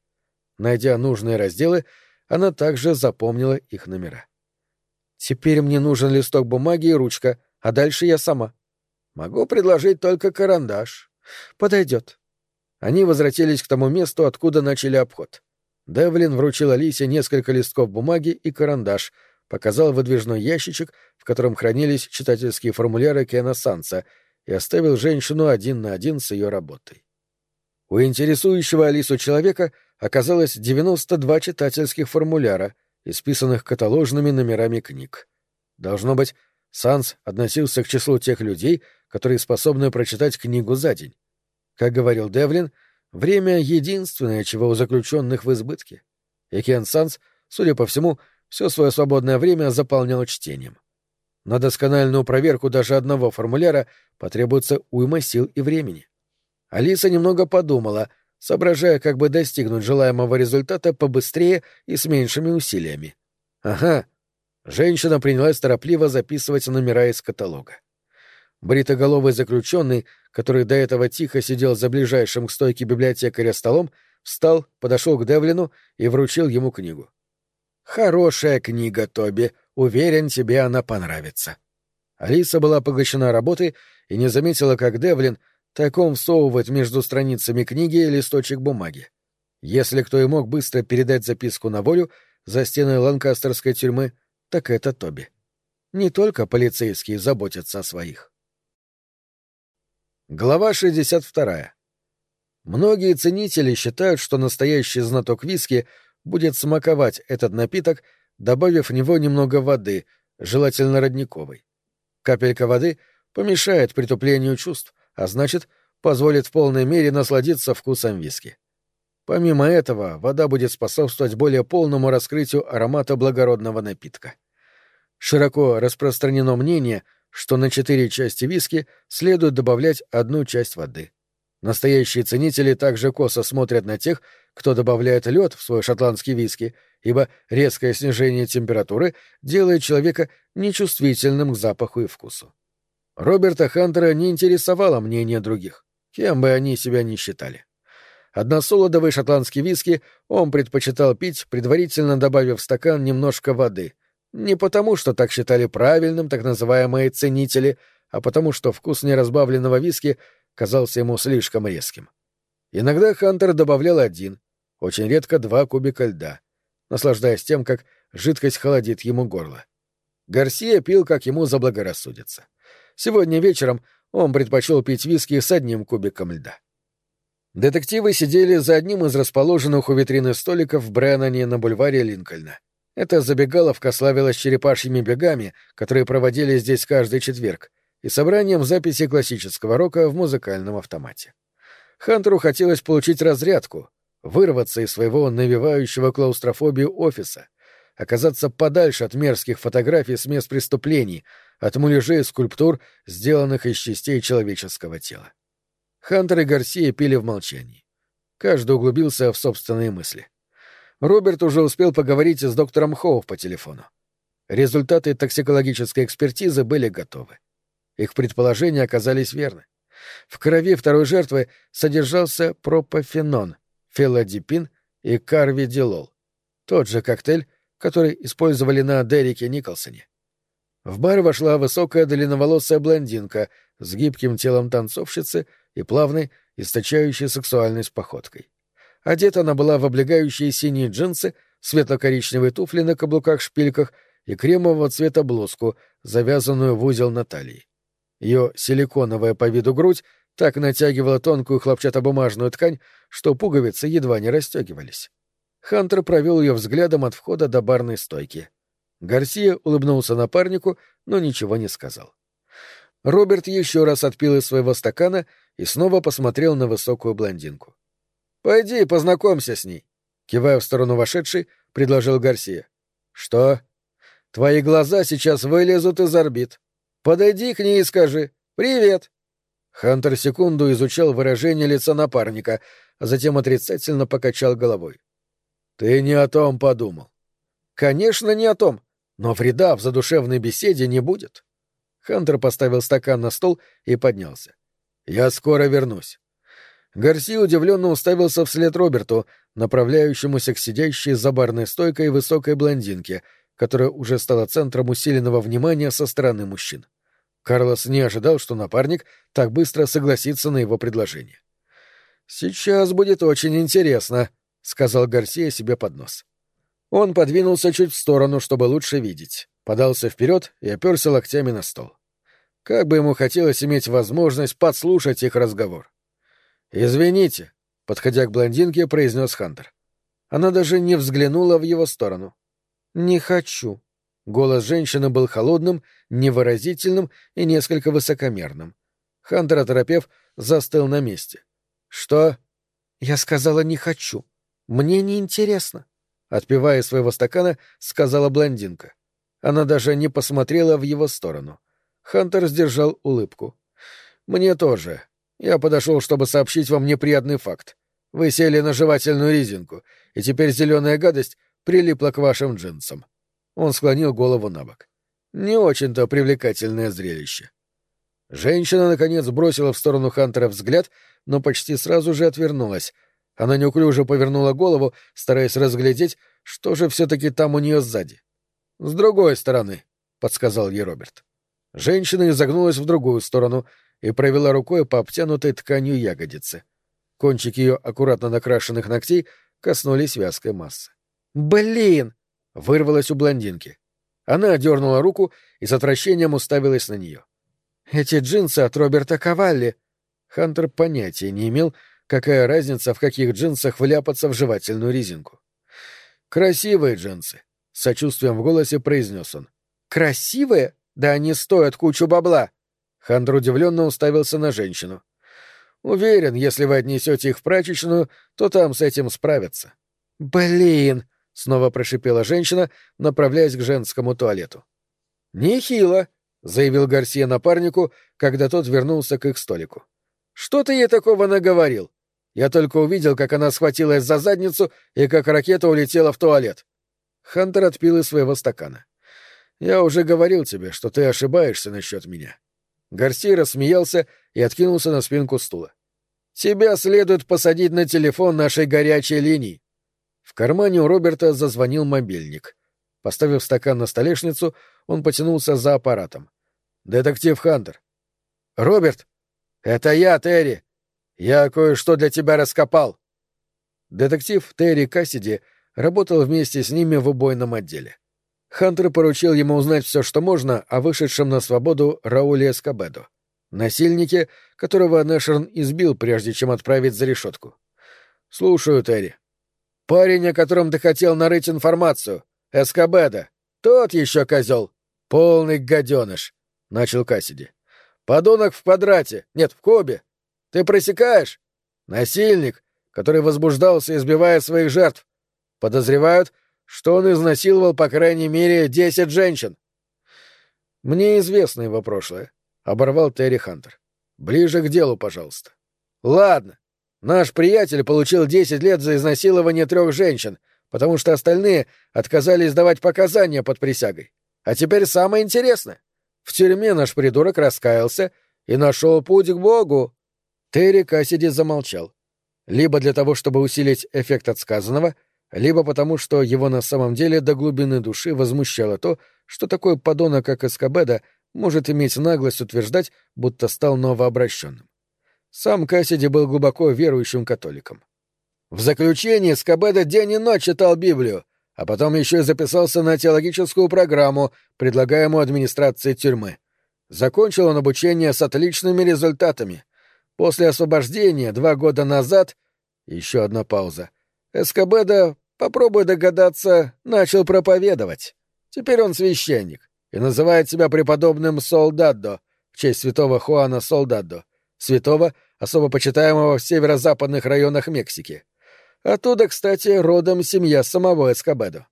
Найдя нужные разделы, она также запомнила их номера. «Теперь мне нужен листок бумаги и ручка, а дальше я сама. Могу предложить только карандаш. Подойдет». Они возвратились к тому месту, откуда начали обход. Девлин вручил Алисе несколько листков бумаги и карандаш — показал выдвижной ящичек, в котором хранились читательские формуляры Кена Санса, и оставил женщину один на один с ее работой. У интересующего Алису человека оказалось 92 читательских формуляра, исписанных каталожными номерами книг. Должно быть, Санс относился к числу тех людей, которые способны прочитать книгу за день. Как говорил Девлин, время — единственное, чего у заключенных в избытке. И Кен Санс, судя по всему, — все свое свободное время заполнял чтением. На доскональную проверку даже одного формуляра потребуется уйма сил и времени. Алиса немного подумала, соображая, как бы достигнуть желаемого результата побыстрее и с меньшими усилиями. Ага. Женщина принялась торопливо записывать номера из каталога. Бритоголовый заключенный, который до этого тихо сидел за ближайшим к стойке библиотекаря столом, встал, подошел к Девлину и вручил ему книгу. Хорошая книга, Тоби. Уверен, тебе она понравится. Алиса была поглощена работой и не заметила, как Девлин тайком всовывает между страницами книги листочек бумаги. Если кто и мог быстро передать записку на волю за стены ланкастерской тюрьмы, так это Тоби. Не только полицейские заботятся о своих. Глава 62. Многие ценители считают, что настоящий знаток виски будет смаковать этот напиток, добавив в него немного воды, желательно родниковой. Капелька воды помешает притуплению чувств, а значит, позволит в полной мере насладиться вкусом виски. Помимо этого, вода будет способствовать более полному раскрытию аромата благородного напитка. Широко распространено мнение, что на четыре части виски следует добавлять одну часть воды. Настоящие ценители также косо смотрят на тех, кто добавляет лед в свой шотландский виски, ибо резкое снижение температуры делает человека нечувствительным к запаху и вкусу. Роберта Хантера не интересовало мнение других, кем бы они себя ни считали. Односолодовый шотландский виски он предпочитал пить, предварительно добавив в стакан немножко воды. Не потому, что так считали правильным так называемые ценители, а потому, что вкус неразбавленного виски казался ему слишком резким. Иногда Хантер добавлял один, очень редко два кубика льда, наслаждаясь тем, как жидкость холодит ему горло. Гарсия пил, как ему заблагорассудится. Сегодня вечером он предпочел пить виски с одним кубиком льда. Детективы сидели за одним из расположенных у витрины столиков в Брэнноне на бульваре Линкольна. Эта забегаловка славилась черепашьими бегами, которые проводили здесь каждый четверг, и собранием записи классического рока в музыкальном автомате. Хантеру хотелось получить разрядку, вырваться из своего навевающего клаустрофобию офиса, оказаться подальше от мерзких фотографий с мест преступлений, от муляжей скульптур, сделанных из частей человеческого тела. Хантер и Гарсия пили в молчании. Каждый углубился в собственные мысли. Роберт уже успел поговорить с доктором Хоув по телефону. Результаты токсикологической экспертизы были готовы. Их предположения оказались верны. В крови второй жертвы содержался пропофенон, фелодипин и карвидилол. Тот же коктейль, который использовали на Дереке Николсоне. В бар вошла высокая длинноволосая блондинка с гибким телом танцовщицы и плавной, источающей сексуальность походкой. Одета она была в облегающие синие джинсы, светло-коричневые туфли на каблуках-шпильках и кремового цвета блузку, завязанную в узел на талии. Ее силиконовая по виду грудь так натягивала тонкую хлопчатобумажную ткань, что пуговицы едва не расстегивались. Хантер провел ее взглядом от входа до барной стойки. Гарсия улыбнулся напарнику, но ничего не сказал. Роберт еще раз отпил из своего стакана и снова посмотрел на высокую блондинку. «Пойди познакомься с ней», — кивая в сторону вошедшей, предложил Гарсия. «Что?» «Твои глаза сейчас вылезут из орбит. Подойди к ней и скажи «Привет». Хантер секунду изучал выражение лица напарника, а затем отрицательно покачал головой. «Ты не о том подумал». «Конечно, не о том, но вреда в задушевной беседе не будет». Хантер поставил стакан на стол и поднялся. «Я скоро вернусь». Гарси удивленно уставился вслед Роберту, направляющемуся к сидящей за барной стойкой высокой блондинке, которая уже стала центром усиленного внимания со стороны мужчин. Карлос не ожидал, что напарник так быстро согласится на его предложение. «Сейчас будет очень интересно», — сказал Гарсия себе под нос. Он подвинулся чуть в сторону, чтобы лучше видеть, подался вперед и оперся локтями на стол. Как бы ему хотелось иметь возможность подслушать их разговор. «Извините», — подходя к блондинке, произнес Хантер. Она даже не взглянула в его сторону. «Не хочу». Голос женщины был холодным, невыразительным и несколько высокомерным. Хантер, оторопев, застыл на месте. «Что?» «Я сказала, не хочу. Мне не интересно», — отпивая своего стакана, сказала блондинка. Она даже не посмотрела в его сторону. Хантер сдержал улыбку. «Мне тоже. Я подошел, чтобы сообщить вам неприятный факт. Вы сели на жевательную резинку, и теперь зеленая гадость прилипла к вашим джинсам». Он склонил голову на бок. «Не очень-то привлекательное зрелище». Женщина, наконец, бросила в сторону Хантера взгляд, но почти сразу же отвернулась. Она неуклюже повернула голову, стараясь разглядеть, что же все-таки там у нее сзади. «С другой стороны», — подсказал ей Роберт. Женщина изогнулась в другую сторону и провела рукой по обтянутой тканью ягодицы. Кончики ее аккуратно накрашенных ногтей коснулись вязкой массы. «Блин!» — вырвалась у блондинки. Она дернула руку и с отвращением уставилась на нее. «Эти джинсы от Роберта Кавалли!» Хантер понятия не имел, какая разница, в каких джинсах вляпаться в жевательную резинку. «Красивые джинсы!» — с сочувствием в голосе произнес он. «Красивые? Да они стоят кучу бабла!» Хантер удивленно уставился на женщину. «Уверен, если вы отнесете их в прачечную, то там с этим справятся». «Блин!» — снова прошипела женщина, направляясь к женскому туалету. «Нехило!» — заявил Гарсия напарнику, когда тот вернулся к их столику. «Что ты ей такого наговорил? Я только увидел, как она схватилась за задницу и как ракета улетела в туалет». Хантер отпил из своего стакана. «Я уже говорил тебе, что ты ошибаешься насчет меня. Гарсия рассмеялся и откинулся на спинку стула. «Тебя следует посадить на телефон нашей горячей линии». В кармане у Роберта зазвонил мобильник. Поставив стакан на столешницу, он потянулся за аппаратом. «Детектив Хантер». «Роберт!» «Это я, Терри! Я кое-что для тебя раскопал!» Детектив Терри Кассиди работал вместе с ними в убойном отделе. Хантер поручил ему узнать все, что можно о вышедшем на свободу Рауле Эскобедо, насильнике, которого Нэшерн избил, прежде чем отправить за решетку. «Слушаю, Терри. Парень, о котором ты хотел нарыть информацию. Эскобедо. Тот еще козел. Полный гаденыш», — начал Кассиди. «Подонок в квадрате. Нет, в кубе. Ты просекаешь?» Насильник, который возбуждался, избивая своих жертв. Подозревают, что он изнасиловал по крайней мере десять женщин. Мне известно его прошлое, — оборвал Терри Хантер. Ближе к делу, пожалуйста. Ладно. Наш приятель получил десять лет за изнасилование трех женщин, потому что остальные отказались давать показания под присягой. А теперь самое интересное. В тюрьме наш придурок раскаялся и нашел путь к Богу. Терри Кассиди замолчал. Либо для того, чтобы усилить эффект от сказанного, либо потому, что его на самом деле до глубины души возмущало то, что такой подонок, как Эскобеда, может иметь наглость утверждать, будто стал новообращенным. Сам Кассиди был глубоко верующим католиком. В заключение Скобеда день и ночь читал Библию, а потом еще и записался на теологическую программу, предлагаемую администрацией тюрьмы. Закончил он обучение с отличными результатами. После освобождения два года назад... Еще одна пауза. Эскобеда, попробуй догадаться, начал проповедовать. Теперь он священник и называет себя преподобным Солдадо в честь святого Хуана Солдадо, святого, особо почитаемого в северо-западных районах Мексики. Оттуда, кстати, родом семья самого Эскобедо.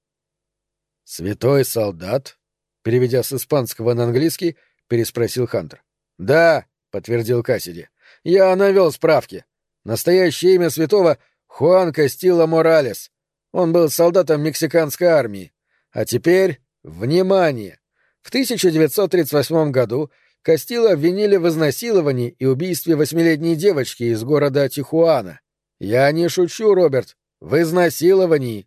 «Святой солдат?» — переведя с испанского на английский, переспросил Хантер. «Да», — подтвердил Кассиди. «Я навел справки. Настоящее имя святого — Хуан Кастило Моралес. Он был солдатом мексиканской армии. А теперь, внимание! В 1938 году Кастило обвинили в изнасиловании и убийстве восьмилетней девочки из города Тихуана. Я не шучу, Роберт, в изнасиловании.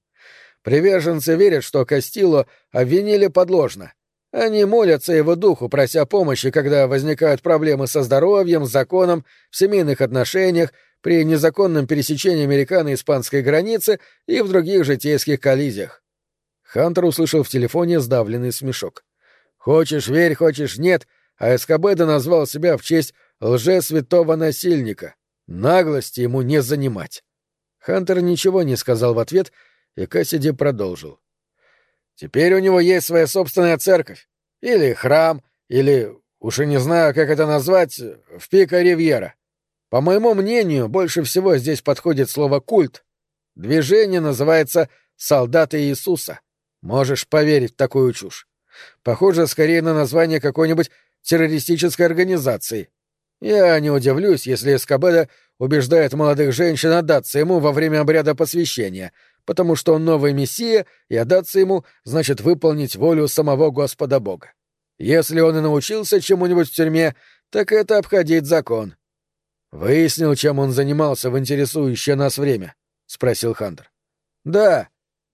Приверженцы верят, что Кастило обвинили подложно. Они молятся его духу, прося помощи, когда возникают проблемы со здоровьем, законом, в семейных отношениях, при незаконном пересечении американо-испанской границы и в других житейских коллизиях. Хантер услышал в телефоне сдавленный смешок. «Хочешь — верь, хочешь — нет, а Эскобеда назвал себя в честь лже-святого насильника. Наглости ему не занимать». Хантер ничего не сказал в ответ, и Кассиди продолжил. «Теперь у него есть своя собственная церковь. Или храм, или, уж и не знаю, как это назвать, в Пика-Ривьера. По моему мнению, больше всего здесь подходит слово «культ». Движение называется «Солдаты Иисуса». Можешь поверить в такую чушь. Похоже скорее на название какой-нибудь террористической организации. Я не удивлюсь, если Эскобеда убеждает молодых женщин отдаться ему во время обряда посвящения, потому что он новый мессия, и отдаться ему значит выполнить волю самого Господа Бога. Если он и научился чему-нибудь в тюрьме, так это обходить закон. Выяснил, чем он занимался в интересующее нас время? — спросил Хантер. — Да,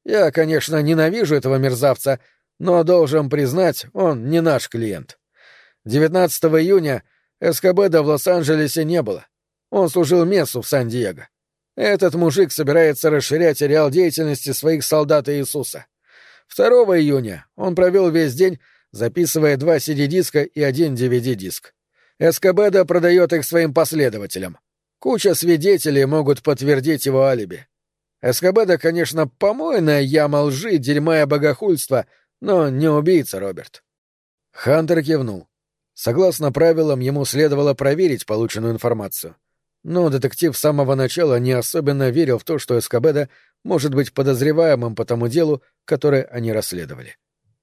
я, конечно, ненавижу этого мерзавца, но должен признать, он не наш клиент. 19 июня Эскобеда в Лос-Анджелесе не было. Он служил мессу в Сан-Диего. Этот мужик собирается расширять ареал деятельности своих солдат Иисуса. 2 июня он провел весь день, записывая два CD-диска и один DVD-диск. Эскобеда продает их своим последователям. Куча свидетелей могут подтвердить его алиби. Эскобеда, конечно, помойная яма лжи, дерьма и богохульства, но не убийца, Роберт. Хантер кивнул. Согласно правилам, ему следовало проверить полученную информацию. Но детектив с самого начала не особенно верил в то, что Эскобеда может быть подозреваемым по тому делу, которое они расследовали.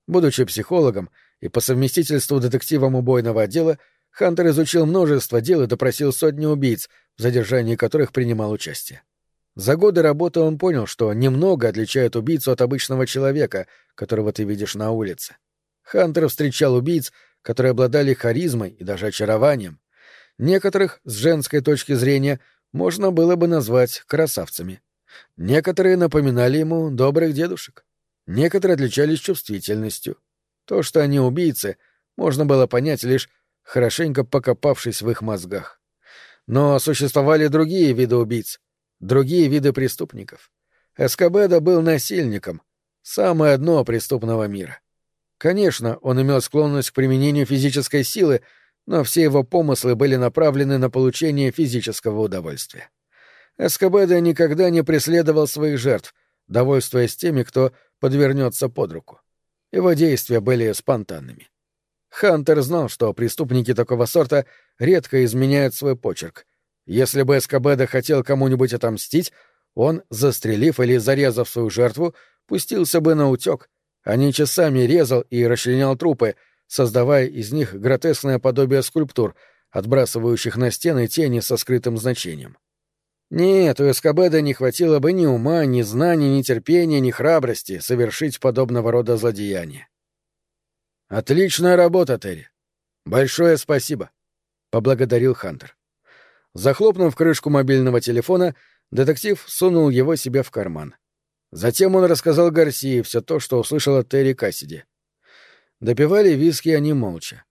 Будучи психологом и по совместительству детективом убойного отдела, Хантер изучил множество дел и допросил сотни убийц, в задержании которых принимал участие. За годы работы он понял, что немного отличает убийцу от обычного человека, которого ты видишь на улице. Хантер встречал убийц, которые обладали харизмой и даже очарованием. Некоторых, с женской точки зрения, можно было бы назвать красавцами. Некоторые напоминали ему добрых дедушек. Некоторые отличались чувствительностью. То, что они убийцы, можно было понять лишь хорошенько покопавшись в их мозгах. Но существовали другие виды убийц, другие виды преступников. Эскобеда был насильником, самое дно преступного мира. Конечно, он имел склонность к применению физической силы, но все его помыслы были направлены на получение физического удовольствия. Эскобеда никогда не преследовал своих жертв, довольствуясь теми, кто подвернется под руку. Его действия были спонтанными. Хантер знал, что преступники такого сорта редко изменяют свой почерк, Если бы Эскобеда хотел кому-нибудь отомстить, он, застрелив или зарезав свою жертву, пустился бы на утек, а не часами резал и расчленял трупы, создавая из них гротескное подобие скульптур, отбрасывающих на стены тени со скрытым значением. Нет, у Эскобеда не хватило бы ни ума, ни знаний, ни терпения, ни храбрости совершить подобного рода злодеяния. «Отличная работа, Терри. Большое спасибо», — поблагодарил Хантер. Захлопнув крышку мобильного телефона, детектив сунул его себе в карман. Затем он рассказал Гарсии все то, что услышал от Терри Кассиди. Допивали виски они молча.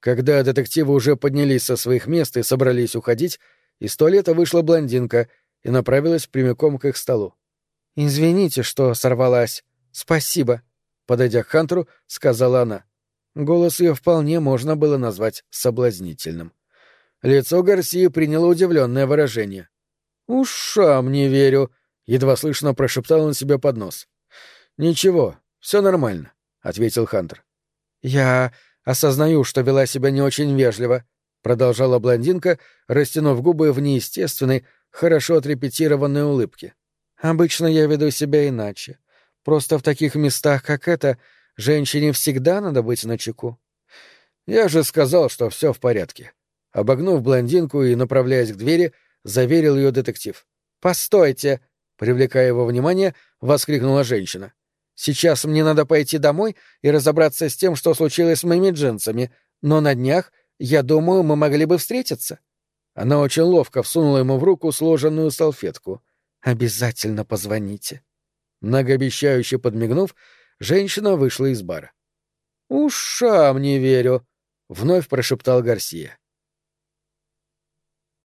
Когда детективы уже поднялись со своих мест и собрались уходить, из туалета вышла блондинка и направилась прямиком к их столу. «Извините, что сорвалась. Спасибо», — подойдя к Хантеру, сказала она. Голос ее вполне можно было назвать соблазнительным. Лицо Гарсии приняло удивленное выражение. «Ушам не верю», — едва слышно прошептал он себе под нос. «Ничего, все нормально», — ответил Хантер. «Я осознаю, что вела себя не очень вежливо», — продолжала блондинка, растянув губы в неестественной, хорошо отрепетированной улыбке. «Обычно я веду себя иначе. Просто в таких местах, как это, женщине всегда надо быть начеку». «Я же сказал, что все в порядке». Обогнув блондинку и направляясь к двери, заверил ее детектив. «Постойте!» — привлекая его внимание, воскликнула женщина. «Сейчас мне надо пойти домой и разобраться с тем, что случилось с моими джинсами, но на днях я думаю, мы могли бы встретиться. Она очень ловко всунула ему в руку сложенную салфетку. Обязательно позвоните. Многообещающе подмигнув, женщина вышла из бара. Ушам не верю, вновь прошептал Гарсия.